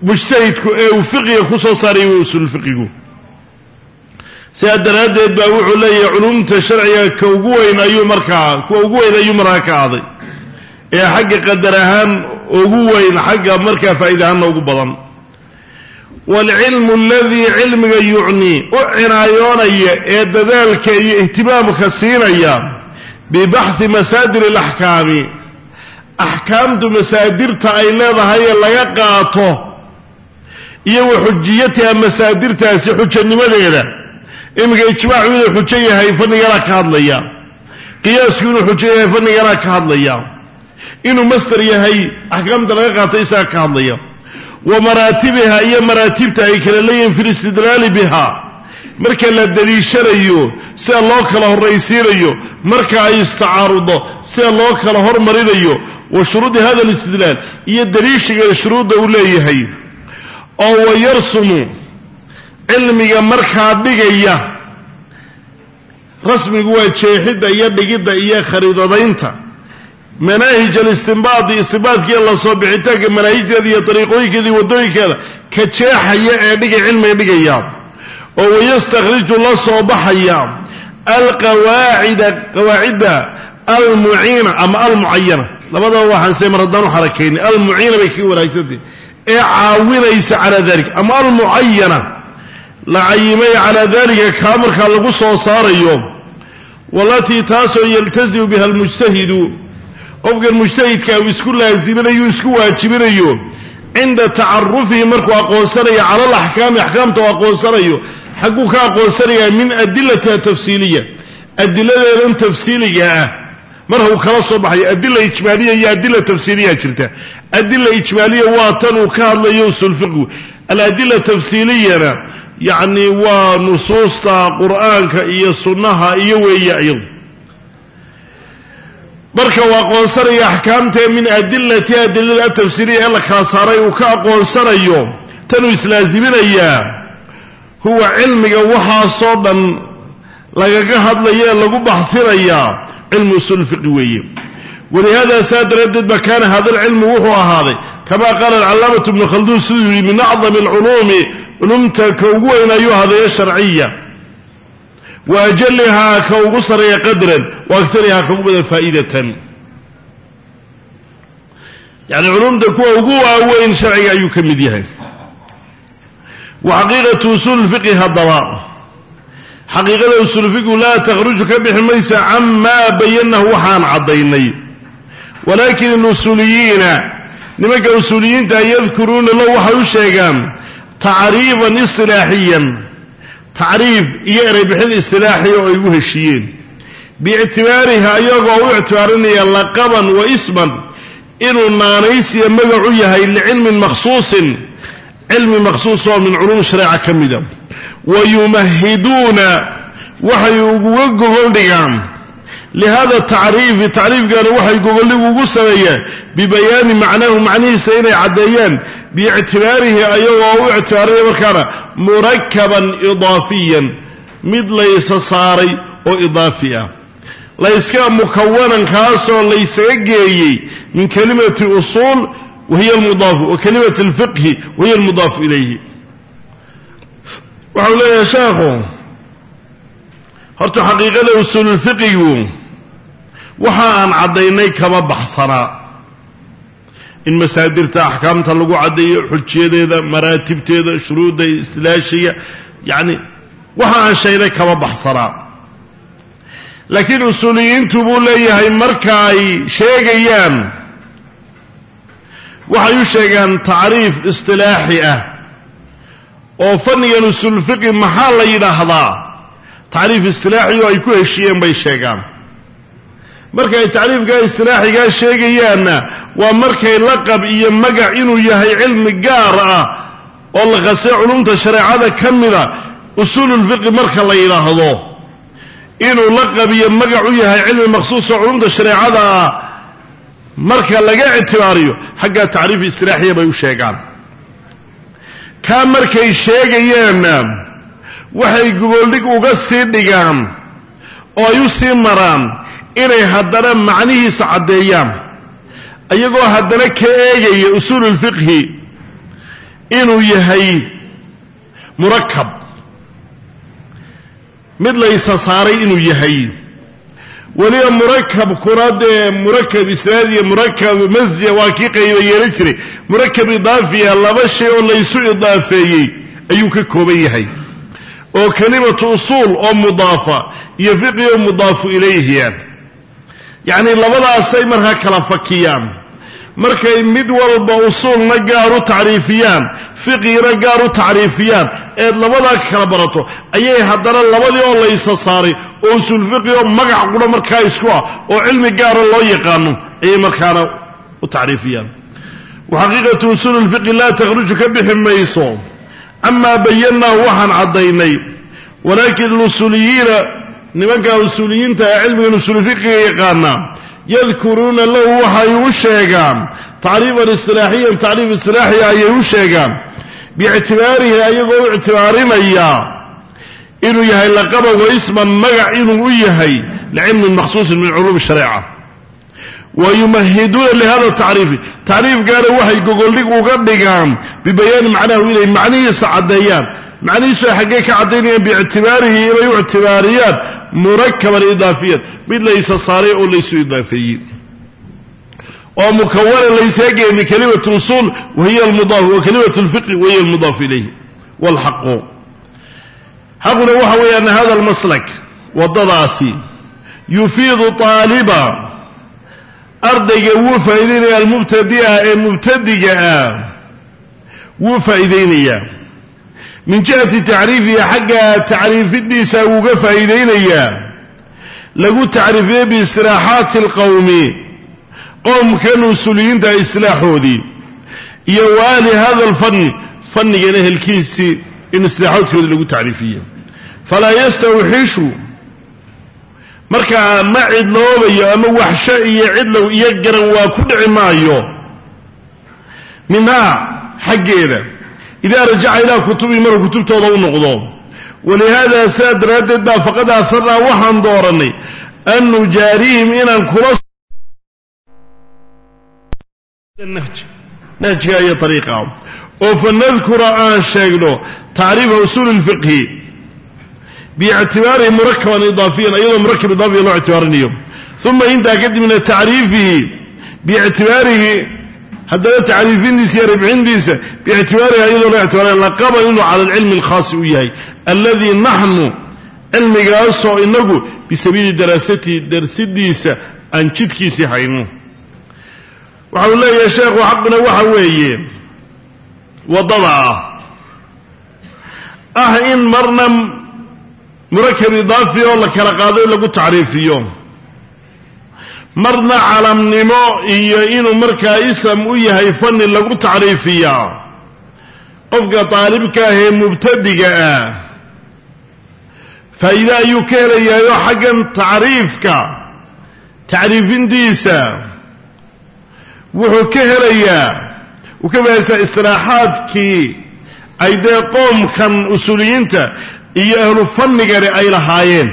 mujtahidku ee uu fiqiga ku soo saaraya waa usuul fiqigu sidaa daraaddeed baa wuxuu leeyahay culumta sharciga ka ugu weyn ayuu markaa kuwa ugu weyn ayuu markaa ka aaday. Ee xagga qadar ahaan ugu weyn xagga markaa faa'iida ahaanna ugu badan waalcilmu aladii cilmiga yucnii u cinaayoonaya ee dadaalka iyo ihtimaamka siinaya bibaxhi masaadir alaxkaami axkaamtu masaadirta ay leedahay ee laga qaato iyo wa xujiyatiha masaadirtaasi xujanimadeeda iminka ijmaacu inuu xujo yahay fanniganaa ka hadlaya qiyaasku inuu xujo yahay fanniganaa ka hadlaya inuu masder yahay axkaamta laga qaatay isaga ka hadlaya wa maraatibiha iyo maraatibta ay kala leeyihiin fi listidlaali biha. Marka la daliishanayo sida loo kala horraysiinayo marka ay istacaarudo sida loo kala hormarinayo wa shuruudi hada alistidlaal iyo daliishigeeda shuruudda uu leeyahay oo wayarsumu cilmiga markaa dhigaya rasmigu waa jeexidda iyo dhigidda iyo khariidadaynta manaahij alistinbaadi istinbaadkiiyo la soo bixitaanka manaahijteeda iyo dariiqooyinkeeda iyo waddooyinkeeda ka jeexaya ee dhigay cilmiga dhigaya. Oo wayastakhriju la soo baxaya alqawaacida qawaacidda almuciina ama almucayana labadaba waxaan se mar haddaan u xarakayni almuciina bay kaga wanaagsantah ee caawinaysa calaa dalik ama almucayana la cayimay calaa dalika kaa markaa lagu soo saarayo walatii taasoo yaltazimu biha almujtahidu qofkan mujtahidka uu isku laaziminayo isku waajibinayo cinda tacarufihi markuu aqoonsanayo cala alaxkaami axkaamta uu aqoonsanayo xagguu ka aqoonsanayaa min adilatiha tafsiiliya. Adiladeedan tafsiiliga ah marka uu kala soo baxayo adila ijmaaliya iyo adila tafsiiliya jirta. Adila ijmaaliya waa tan uu ka hadlayo usulfiqhu aladila tafsiiliyana yacni waa nusuusta qur'aanka iyo sunnaha iyo weeye iyadu marka uu aqoonsanayo axkaamtee min adilati adilada atafsiiriya ee la kala saaray uu ka aqoonsanayo tanuu islaaziminayaa huwa cilmiga waxaasoo dhan lagaga hadlaya ee lagu baxsinayaa cilmu usul fiqi weeye. Walihada saa daraaddeed ba kaana hada alcilmu wuxuu ahaaday kama qaala alcalaamatu ibnu khalduun siduu yihi min acdami alculuumi culumta ka ugu weyn ayuu ahaaday sharciya wa ajalihaa ka ugu sarreeya qadran wa agarihaa ka ugu badan faa'idatan yacni culumta kuwa ugu waaweyn sharciga ayuu ka mid yahay. Wa xaqiiqatu usuul lfiqhi haddaba. Xaqiiqada usuulfiqhu laa takhruju ka bixi maysa camaa bayanahu waxaan caddaynay. Walaakin alusuuliyiina nimanka usuuliyiinta yadkuruuna low waxay u sheegaan tacriifan istilaaxiyan tacriif iyo ereybixin istilaaxiya oo ay ugu heshiiyeen. Biictibaariha ayagoo u ictibaarinaya laqaban wa isman inuu naanaysiya magacu yahay licilmin makhsuusin cilmi makhsuus oo min culuum shareeca ka mida wa yumahiduuna waxay uguga gogol dhigaan lihada tacriifi tacriifkana waxay gogoldhig ugu sameeyaan bibayaani macnaahu macnihiisa inay caddeeyaan biictibaarihi ayagoo u ictibaarinaya markaana murakaban idaafiyan mid laysa saaray oo idaafi ah layska mukawanan kaasoo laysaga geeyey min kalimati usuul wahiya almudaafu wa kalimati alfiqhi wahiya almudaafu ilayhi waxau leeyahay sheekhu horta xaqiiqada usuululfiqigu waxa aan caddaynay kama baxsanaa in masaadirta axkaamta lagu caddeeyo xujiyadeeda maraatibteeda shuruudda istilaashiga yacni waxa aan sheegnay kama baxsanaa laakiin usuuliyiintu buu leeyahay marka ay sheegayaan waxay u sheegaan tacriif istilaaxi ah oo fannigan usuulfiqi maxaa la yidhaahdaa? Tacriif istilaaxi oo ay ku heshiiyeen bay sheegaan markay tacriifkaa istilaaxigaa sheegayaanna waa markay laqab iyo magac inuu yahay cilmi gaar ah oo la qasay culumta shareecada ka mida usuululfiqi marka la yidhaahdo inuu laqab iyo magac u yahay cilmi makhsuus oo culumta shareecada ah marka laga ictibaariyo xaggaa tacriif istilaaxiya bay u sheegaan. Kaa markay sheegayaanna waxay gogoldhig uga sii dhigaan oo ay u sii maraan inay haddana macnihiisa caddeeyaan. Iyagoo haddana ka eegaya usuululfiqhi inuu yahay murakab mid laysa saaray inuu yahay. Weliba murakabkuna dee murakab isnaadiya murakab masya waa kii qayba yeelan jiray. Murakab idaafiya laba shay oo laysu idaafeeyey ayuu ka kooban yahay. Oo kelimatu usuul oo mudaafa iyo fiqi oo mudaafu ilayhiya yacni labadaasay markaa kala fakiyaan. Markay mid walba usuulna gaar u tacriifiyaan fiqigina gaar u tacriifiyaan eed labadaa kala barato ayay haddana labadii oo laysa saaray oo usuul fiqi oo magac qura markaa isku ah oo cilmi gaara loo yaqaano ayay markaana u tacriifiyaan. Wa xaqiiqatu usuul lfiqi laa takhruju ka bixi mayso. Camaa bayannaahu waxaan caddaynay walaakin alusuuliyiina nimanka usuuliyiinta ee cilmigan usuulfiqiga yaqaana yadkuruuna lahu waxay u sheegaan tacriifan istilaaxiyan tacriif istilaaxiya ayay u sheegaan biictibaarihi ayagoo u ictibaarinaya inuu yahay laqaba wa isman magac inuu u yahay licilmin makhsuusin min culuumi shareeca. Wa yumahiduuna lihada tacriifi tacriifkaana waxay gogoldhig uga dhigaan bibayaani macnahu inay macnihiisa caddeeyaan. Macnihiisu ay xaggee ka caddaynayaan biictibaarihi inay u ictibaariyaan murakaban idaafiyan mid laysa saaray oo laysu idaafeeyey oo mukawanan laysaagaya min kalimati usuul wahiya almudaaf wa kalimatu lfiqi wahiya almudaafu ilayhi. Walxaqu xaquna waxa weeye ana hada almaslak waddadaasi yufiidu aaliba ardayga wuu faa'idaynaya almubtadia ee mubtadiga ah. Wuu faa'iidaynayaa min jihati tacriifihi xagga tacriifidiisa wuuga faa'iidaynayaa lagu tacriifiyey biistilaaxaati alqowmi qowmkan usuuliyiinta istilaaxoodii iyo waali hada alfanni fannigan ehelkiisii in istilaaxoodkooda lagu tacriifiyo falaa yastawxishu markaa ma cidloobayo ama waxsho iyo cidlow iyo garan waa ku dhici maayo minhaa xaggeeda idaa rajaca ilaa kutubii maruu kutubtooda u noqdo walihaada sidaa daraaddeed baa faqad aharnaa waxaan doorannay an nujaarihim inaan kula nahjiga iyo ariiqa oo fanadkura aan sheegno tacriifa usuuli lfiqhi biictibaarihi murakaban idaafiyan iyadoo murakab idaafiya loo ictibaarinayo uma intaa kadibna tacriifihi biictibaarihi haddana tacriifintiisa iyo ribxintiisa biictibaariha iyadoo la ictibaaraya laqaba inuu cala alcilmi alkhaasi u yahay. Alladii naxnu cilmigaasoo inagu bisabiili daraasatihi darsidiisa aan jidkiisii hayno. Waxa uu leeyahay sheekhu xaquna waxa weeye waddada ah. Ah in marna murakab idaafi oo la kala qaado lagu tacriifiyo marna calamnimo iyo inuu markaa ism u yahay fanni lagu tacriifiyaa qofka daalibka ah ee mubtadiga ah faa'iide ayuu ka helayaayoo xaggan tacriifka tacriifintiisa wuxuu ka helayaa uu ka fahaysaa istilaaxaadkii ay dee qoomkan usuuliyiinta iyo ahlu fannigani ay lahaayeen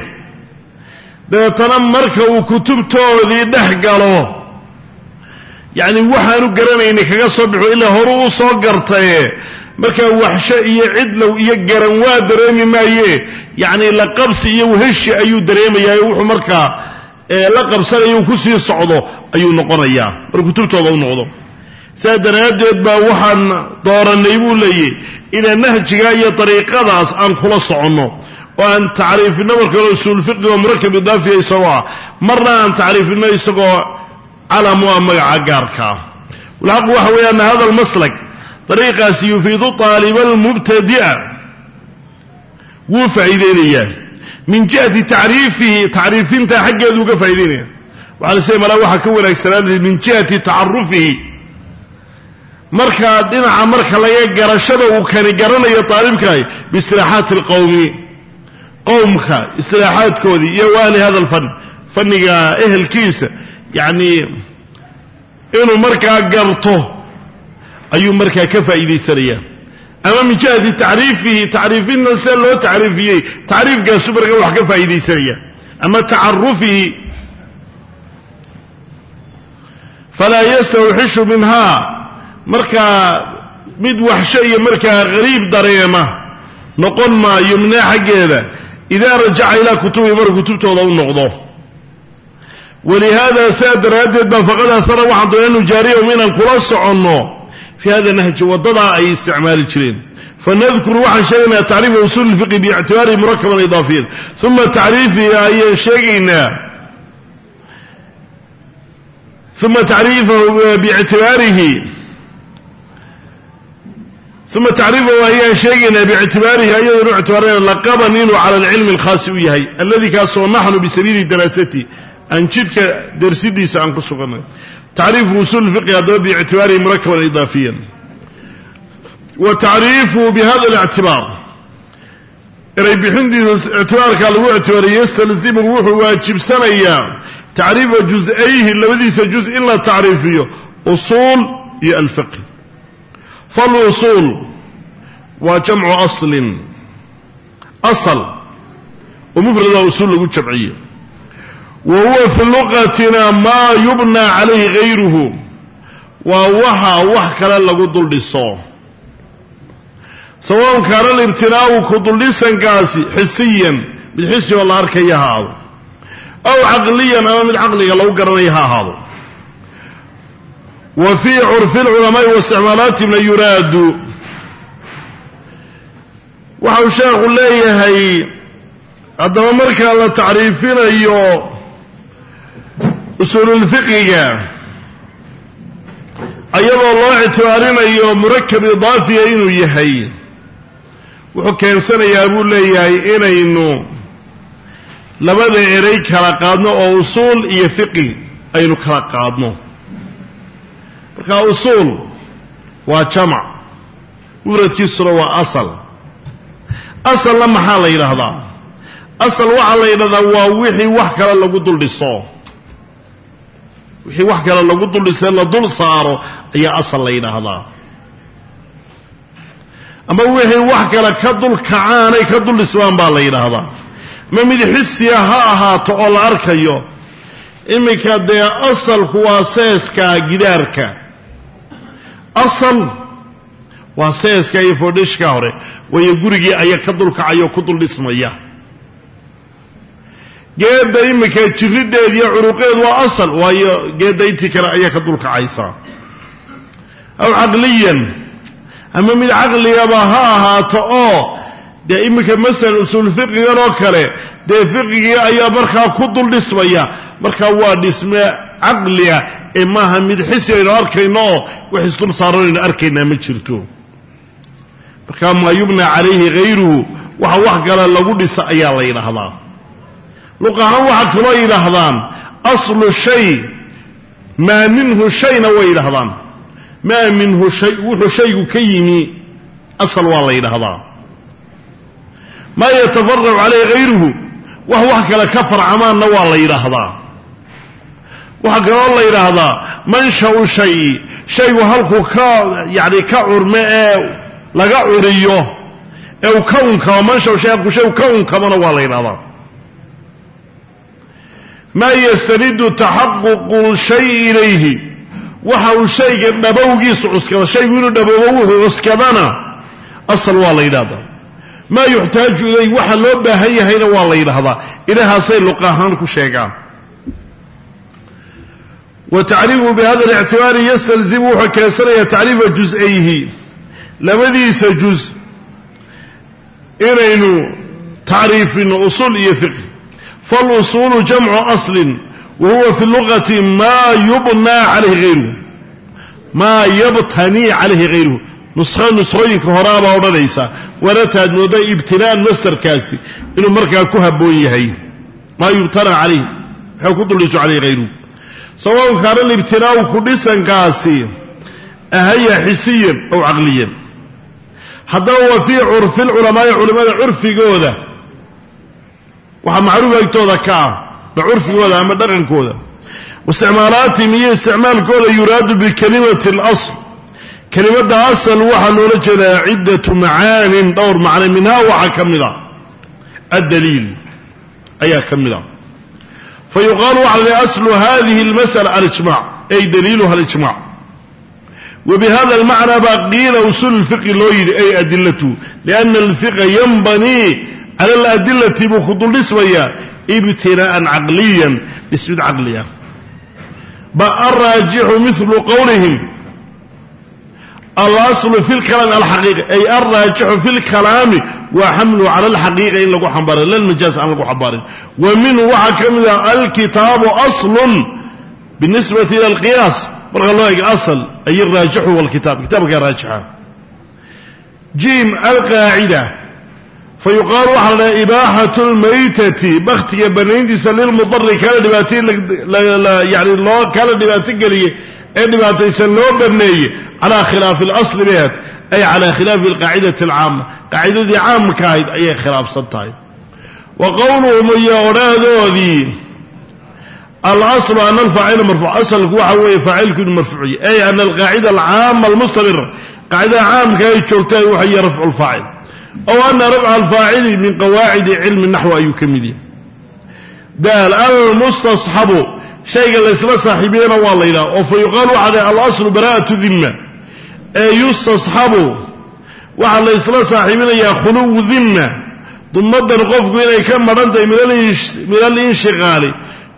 dabeetana marka uu kutubtoodii dhex galo yacni waxaanu garanaynay kaga soo bixo ilaa horu u soo gartaye markaa waxsho iyo cidlow iyo garan waa dareemi maaye yacni la qabsi iyo waheshi ayuu dareemayaa wuxuu markaa la qabsanaya uu ku sii socdo ayuu noqonayaa markuu kutubtooda u noqdo. Sidaa daraaddeed baa waxaan doorannay buu leeyahy inaan nahjiga iyo dariiqadaas aan kula soconno oo aan tacriifino marka hore usuulfiqigo murakab idaafiya isagoo ah marna aan tacriifino isagoo calamu ah magaca gaarkaa walxaqu waxa weeye ana hada almaslak dariiqaasi yufiidu taaliba almubtadi'a. Wuu faa'iideynayaa. Min jihati tacriifihi tacriifinta xaggeedu uga faa'ideynaya waxaa la sey malaa waxaa ka wanaagsanaa min jihati tacarufihi markaa dhinaca marka laga garashada uu qowmka istilaaxaadkoodii iyo wa ahli hada alfan fanniga ehelkiisa. Yacni inuu markaa garto ayuu markaa ka faa'iidaysanaya ama min jihati tacriifihi tacriifinta sida loo tacriifiyey tacriifkaasu markaa wax ka faa'iidaysanaya ama tacarufihi falaa yastawxishu minha markaa mid waxsho iyo markaa qariib dareema noqon maayo minaa xaggeeda idaa rajaca ilaa kutubihi markuu kutubtooda u noqdo walihaada saa daraaddeed baa faqad asara waxaan doonay nujaariyahum inaan kula soconno fii hada nahji waddadaa ay isticmaali jireen fanadkuru waxaan sheegaynaa tacriifa usuuli lfiqi biictibaarihi murakaban idaafiyan uma tacriifihi ayaan sheegaynaa uma tacriifahu biictibaarihi uma tacriifahu ayaan sheegaynaa biictibaarihi ayadoonu ictibaarana laqaban inuu cala alcilmi alkhaasi u yahay alladii kaasoo naxnu bisabiili daraasati aan jidka dersidiisa aan ku suganay tacriifu usuul fiqi haddaba biictibaarihi murakaban idaafiyan wa tacriifuhu bihada alictibaar eray bixintiisa ictibaarkaa lagu ictibaariya yastalzimu wuxuu waajibsanayaa tacriifa juz-ayhi labadiisa juz in la tacriifiyo usuul iyo alfiqi falusuul waa jamcu aslin. Asal. Oo mufrada usuul lagu jamciye wa huwa fi luqatina maa yubnaa calayhi gayruhu. Waa waxa wax kale lagu duldhiso sawaon kaana libtinaa'u ku duldhisankaasi xisiyan mid xisi oo la arkaya ha ahaado. Aw caqliyan ama mid caqliga lagu garanaya ha ahaado wa fii curfi lculamaai wa isticmaalaatimna yuraadu. Waxau sheekhu leeyahay haddaba markaa la tacriifinayo usuululfiqiga ayadoo loo ictibaarinayo murakab idaafiya inuu yahay wuxuu keensanayaa buu leeyahay inaynu labada eray kala qaadno oo usuul iyo fiqi aynu kala qaadno marka usuul waa jamac. Mufradkiisuna waa asal. Asalna maxaa la yidhaahdaa? Asal waxaa la yidhahdaa waa wixii wax kale lagu dul dhiso wixii wax kale lagu dul dhisee la dul saaro ayaa asal la yidhaahdaa. Ama wixii wax kale ka dul kacaanay ka dul dhismaan baa la yidhaahdaa. Ama mid xisiya ha ahaato oo la arkayo iminka dee asalku waa seeska gidaarka asal. Waa seeska iyo foodhishka hore. Waayo gurigii ayaa ka dulkacayoo ku dul dhismaya. Geedda iminka jiridheed iyo curuqeed waa asal. Waayo geedda intii kale ayaa ka dulkacaysa aw caqliyan. Ama mid caqligaba ha ahaato oo dee iminka masalan usuul fiqigan oo kale dee fiqigii ayaa markaa ku dul dhismaya. Markaa waa dhisme caqliga ee maaha mid xisi aynu arkayno oo wax isdul saaranaynu arkaynaa ma jirto. Markaa maa yubna calayhi hayruhu waxa wax kale lagu dhisa ayaa la yidhaahdaa. Luq ahaan waxaa kaloo yidhaahdaan aslu shay maa minhu shayna way yidhahdaan maa minhu shay wuxuu shaygu ka yimi asal waa la yidhaahdaa. Maa yatafaracu calayhi hayruhu wax wax kale ka farcamaanna waa la yidhaahdaa waxaa kaloo la yidhaahdaa manshau shay shaygu halkuu ka yani ka curme ee laga curiyo ee uu ka unkamo manshau shay halkuu shaygu ka unkamona waa la yidhahdaa maa yastanidu taxaququ shay ilayhi. Waxa uu shayga dhabowgiisu cuskada shaygu inuu dhaboobo wuxuu cuskadana asal waa la yidhahdaa maa yuxtaaju ilayh waxa loo baahan yahayna waa la yidhaahdaa. Ilahaasay luqa ahaan ku sheegaan wa tacriifu bihada اlictibaari yastalzimu wuxuu keensanaya tacriifa juz-ayhi labadiisa juz inaynu tacriifino usul iyo fiqh. Falusuulu jamcu aslin wa huwa fi lugati maa yubnaa calayhi hayruhu maa yabtanii calayhi hayruhu nusho nuskhooyinka horaabaa odhanaysa. Warataad mooda ibtinaan mastarkaasi inuu markaa ku habboon yahay. Maa yubtana calayh waxay ku duldhiso calayhi hayruhu sawaun kaana libtinaau ku dhisankaasi ahaya xisiyan aw caqliyan haddaba wa fii curfi lculamaai culimmada curfigooda waxaa macruuf agtooda ka ah ba curfigooda ama dhaqankooda waisticmaalaatihim iyo isticmaalkooda yuraadu bikalimati اlasl kelimadda asal waxaa loola jeedaa ciddatu macaanin dhowr macne minhaa waxaa ka mid a. Addaliil ayaa ka mid a fa yuqaalu waxa la aslu hadihi اlmasأla alijmac ay daliiluha alijmac wa bihada almacnaa baa qiila usul اlfiqi loo yidhi ay adilatu liأna alfiqa yanbanii cala aladilati buu ku duldhismayaa ibtinaa'an caqliyan dhismid caqliya ba alraajixu milu qowlihim alaslu fi lkalaami alxaqiiqa ay alraajixu fi lkalaami waa xamluhu cala alxaqiiqa in lagu xambaaray lalmajaaz aan lagu xambaarin wa minhu waxaa ka mid ah alkitaabu aslun binisbati ila alqiyaas marka loo ega asl ay araajixu walkitaab kitaabka raajixa. Jim alqaacida fa waxaa la dhaha ibaaxatu lmaytati baktiga banayntiisa lilmudari kala dhibaatay yani loo kala dhibaato geliyey ee dhibaataysan loo baneeye calaa khilaafi اlasli beed ay calaa khilaafi alqaacidati alcaama qaacidadii caamka ahayd ayay khilaafsan tahay. Wa qowluhum iyo odhaadoodii alaslu ana alfaacila marfuuc asalku waxa weeye faacilku inu marfuuciye ay ana alqaacida alcaama almustamira qaacidada caamka ay joogta waxay rafcu lfaacil ow ana rafca alfaacili min qawaacidi cilmi naxwi ayuu ka mid yahay. Daal almustasxabu shayga laysla saaxiibiyana waa la yidhaha oo fa yuqaalu waxaa alaslu bara'atu dimma ee yustasxabu waxaa laysla saaxiibinayaa khuluwu dimma dummadan qofku inay ka madhan tahay min alinshiqaali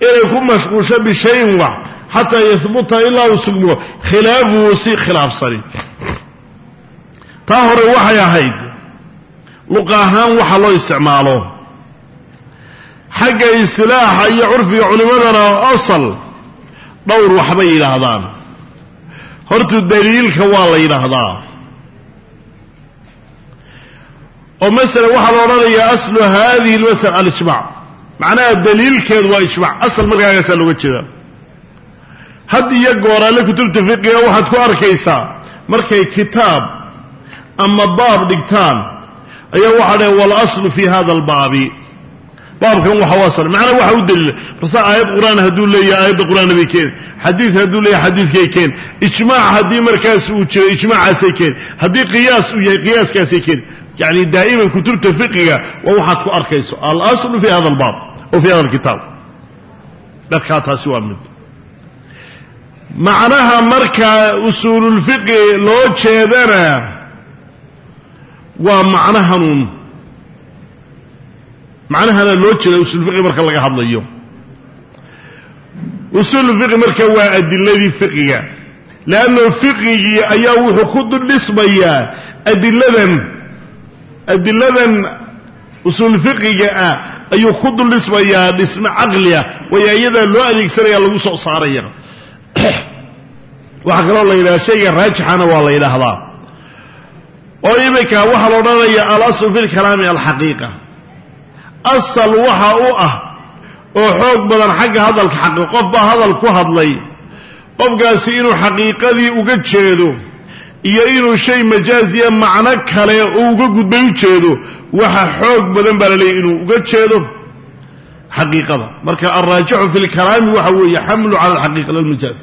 inay ku mashquusho bishayin wax xataa yahbuta ilaa uu sugmo khilaafuhu si khilaafsani. Taa hore waxay ahayd luqa ahaan waxa loo isticmaalo xagga istilaaxa iyo curfiga culimmadana asal dhowr waxbay yidhaahdaan. Horta daliilka waa la yidhaahdaa. Oo masala waxaa la odhanayaa aslu hadihi almasala alijmac macnaha daliilkeedu waa ijmac asal markaagaasaa looga jeeda had iyo gooraale kutubta fiqiga waxaad ku arkaysaa markay kitaab ama baab dhigtaan ayaa waxaa dhahe walaslu fi hada albaabi baabkan waxa macnaa waxa u daliila marse aayad qur'aan hadduu leeyahay aayadda qur'aanna bay keen. Xadiid hadduu leeyahay xadiidkay keen. Ijmaac haddii markaas uu jiro ijmaacaasay keen. Haddii qiyaas uu yahay qiyaaskaasay keen. Yani daa'iman kutubta fiqiga waa waxaad ku arkayso. Alaslu fi hada albaab o fi hada alkitaab. Dharkaa taasi waa mid. Macnaha markaa usuululfiqi loo jeedana waa macnahanuun macnahana loo jeeda usulfiqi marka laga hadlayo. Usuulu fiqi marka waa adiladii fiqiga leanna fiqigii ayaa wuxuu ku duldhismayaa adiladan adiladan usuul fiqiga ah ayuu ku duldhismayaa dhisme caqliah waayo iyadaa loo adeegsanaya lagu soo saaraya. Waxaa kaloo la yidhaha shayga raajixana waa la yidhaahdaa. Oo iminka waxaa la odhanaya alaslu fi lkalaami alxaqiiqa asal waxa u ah oo xoog badan xagga hadalka xaqi qof baa hadal ku hadlay qofkaasi inuu xaqiiqadii uga jeedo iyo inuu shay majaaziya macno kale oo uga gudbay u jeedo waxa xoog badan baa la leeyahy inuu uga jeedo xaqiiqada. Marka alraajixu fi lkalaami waxa weeye xamlu cala alxaqiiqa lalmajaaz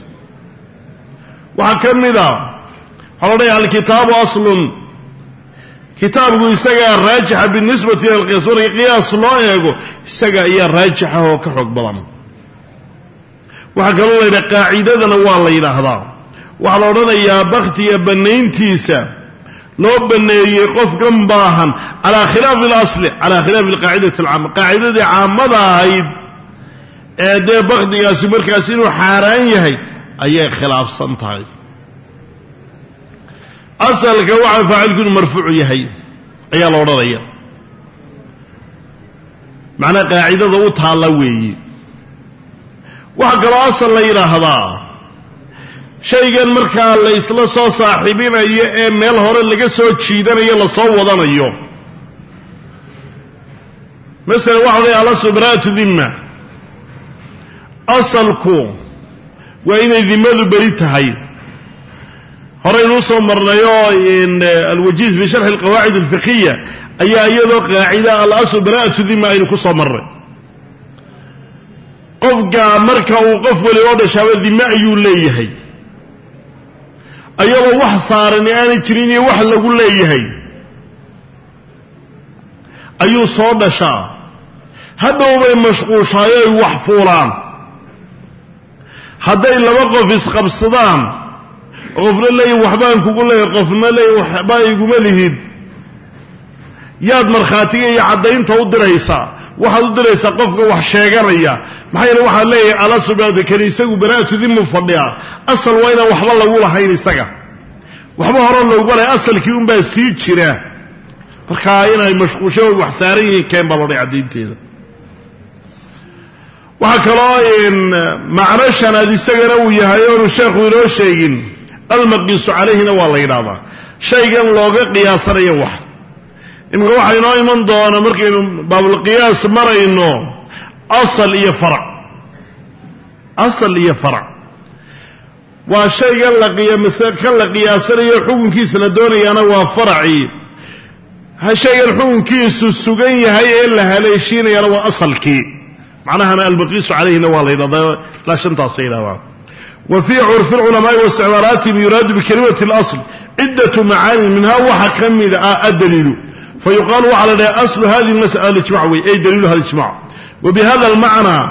waxaa ka mid a waxaa la odhanaya alkitaabu aslun kitaabku isagaa raajixa binisbati ila alqiyaas marka qiyaas loo eego isaga ayaa raajixa oo ka xoog badan. Waxaa kaloo la yidhaha qaacidadana waa la yidhaahdaa. Waxaa la odhanayaa bakhtiga bannayntiisa loo banneeyey qofkan baahan calaa khilaafi alasli calaa khilaafi alqaacidati alcaama. Qaacidadii caamada ahayd ee dee bakhtigaasi markaas inuu xaaraan yahay ayay khilaafsan tahay asalka waxaa faacilku inuu marfuucu yahay ayaa la odhanaya. Macnaa qaacidada u taalla weeye waxaa kaloo asal la yidhaahdaa shaygan markaa la isla soo saaxiibinayo ee meel hore laga soo jiidanayo la soo wadanayo. Masalan waxa odhaya alaslu baraa'atu dimma asalku waa inay dimmadu beri tahay horaynu u soo marnay oo alwajiz fi sharxi alqawaacid alfiqhiya ayaa iyadoo qaacida alaslu baraa'atu dimma aynu ku soo marnay qofka marka uu qof weli oo dhashaaba dime ayuu leeyahay. Ayadoo wax saarani aanay jirin iyo wax lagu leeyahay. Ayuu soo dhashaa. Hadhow bay mashquushaayo ay wax fuulaan. Hadday laba qof isqabsadaan qofna leeyahy waxbaan kugu leeyahy qofna leeyahy waxbaa iguma lihid. Yaad markhaatiga iyo caddaynta u diraysaa waxaad u diraysaa qofka wax sheeganaya. Maxaa yeele waxaad leeyahay alasubada kani isagu baraa'atu dimu asal waa inaan waxba lagu lahayn isaga. Waxba hore looga lahay asalkii unbaa sii jira. Markaa inay mashquusho wax saaran yihiin keen baa lodhay caddaynteeda. Waxaa kaloo macno shanaad isagana uu yahay oonu sheekhu inoo sheegin almaqiisu calayhina waa la yidhahdaa shaygan looga qiyaasanayo wax. Imika waxaa inoo iman doona markaynu baabulqiyaas marayno asal iyo farac. Asal iyo farac. Waa qiyaamase kan la qiyaasanayo xukunkiisa la doonayaana waa faracii shaygan xukunkiisu sugan yahay ee la haleeshiinayaana waa asalkii. Macnahana almaqiisu calayhina waa la yidhahdaa ilaa shantaasa yidhahdaa wa fii curfi lculamaai wa isticmaalaatihim yuraadu bikalimati اlasl ciddatu macaanin minhaa waxa ka mida ah addaliilu. Fayuqaalu waxaa la dhaha aslu hadihi masala alijmac wey ay daliiluha alijmac wa bihada almacnaa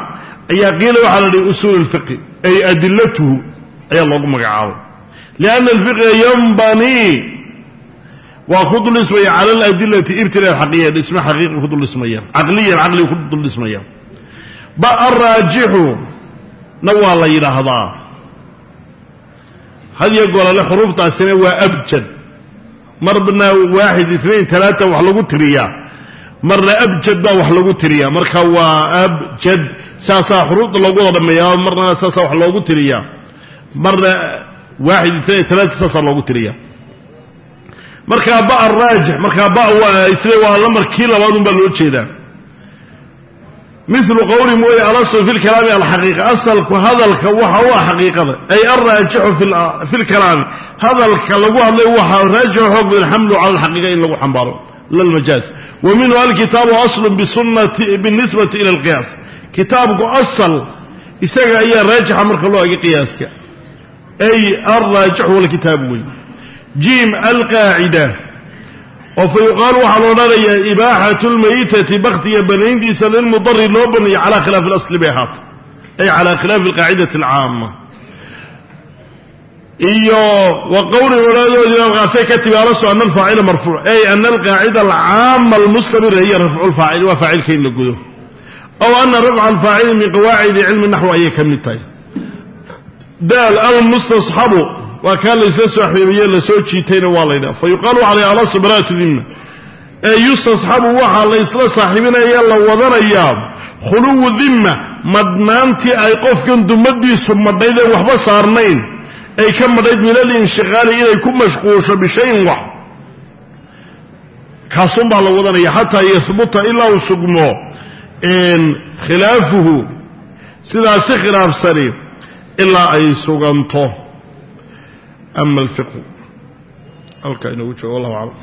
ayaa qiila waxaa la dhihi usuul اlfiqi ay adilatuhu ayaa loogu magacaabay lianna alfiqha yanbanii waa ku dul dhismaya cala aladilati ibtila xaqiya dhisme xaqiiqi ku dul dhismaya caqliyan caqliga ku dul dhismaya ba araajixu na waa la yidhaahdaa hadiyo golole xuruuftaasina waa abjad. Marna waaxid inain talaata wax lagu tiriyaa. Marna abjad baa wax lagu tiriyaa. Marka waa abjad saasaa xuruufta loogu wada dhameeyaa marna saasaa wax loogu tiriyaa. Marna waaxid inain talaata saasaa loogu tiriyaa. Markaa ba araajix markaa ba waa isle waa lamarkii labaad un baa loo jeedaa milu qowli mooye alasl fi lkalaami alxaqiiqa. Asalku hadalka waxa u ah xaqiiqada. Ay alraajixu fi lkalaami hadalka lagu hadlay waxa raajixu xoog badan xamlu cala alxaqiiqa in lagu xambaaro. Lalmajaaz wa minhu alkitaabu aslu binisbati ila alqiyaas. Kitaabku asal isaga ayaa raajixa marka loo ega qiyaaska. Ay alraajixu walkitaabu wey jim alqaacida oo fa yuqaalu waxaa la odhanayaa ibaaxatu lmayitati baktiga banayntiisa lilmudari loo baneeyo cala khilaafi اlasli bay ahaata ay cala khilaafi alqaacidati alcaama iyo wa qowli walaadoodii alkaasay ka timi alasu ana alfaacila marfuuc. Ay ana alqaacida alcaama almustamira hiya rafcu lfaacil waa faacilka in la gudo. Aw ana rafca alfaacili min qawaacidi cilmi naxw ayay ka mid tahay. Daal almustasxabu waa kaa laysla soo xiriiriye la soo jiitayna waa laydhaha fa yuqaalu calay alasu baraatu dimma ee yustasxabu waxaa laysla saaxiibinaya la wadanayaa khuluwu dimma madhnaantii ay qofkan dumadiisu madhaydeen waxba saarnayn. Ay ka madhayd min alinshiqaali inay ku mashquusho bishayin wax. Kaasun baa la wadanaya xataa yahbuta ilaa uu sugmo khilaafuhu. Sidaasi khilaafsani ilaa ay suganto ama alfiqhu halkaa inoogu joogo wallahu aclam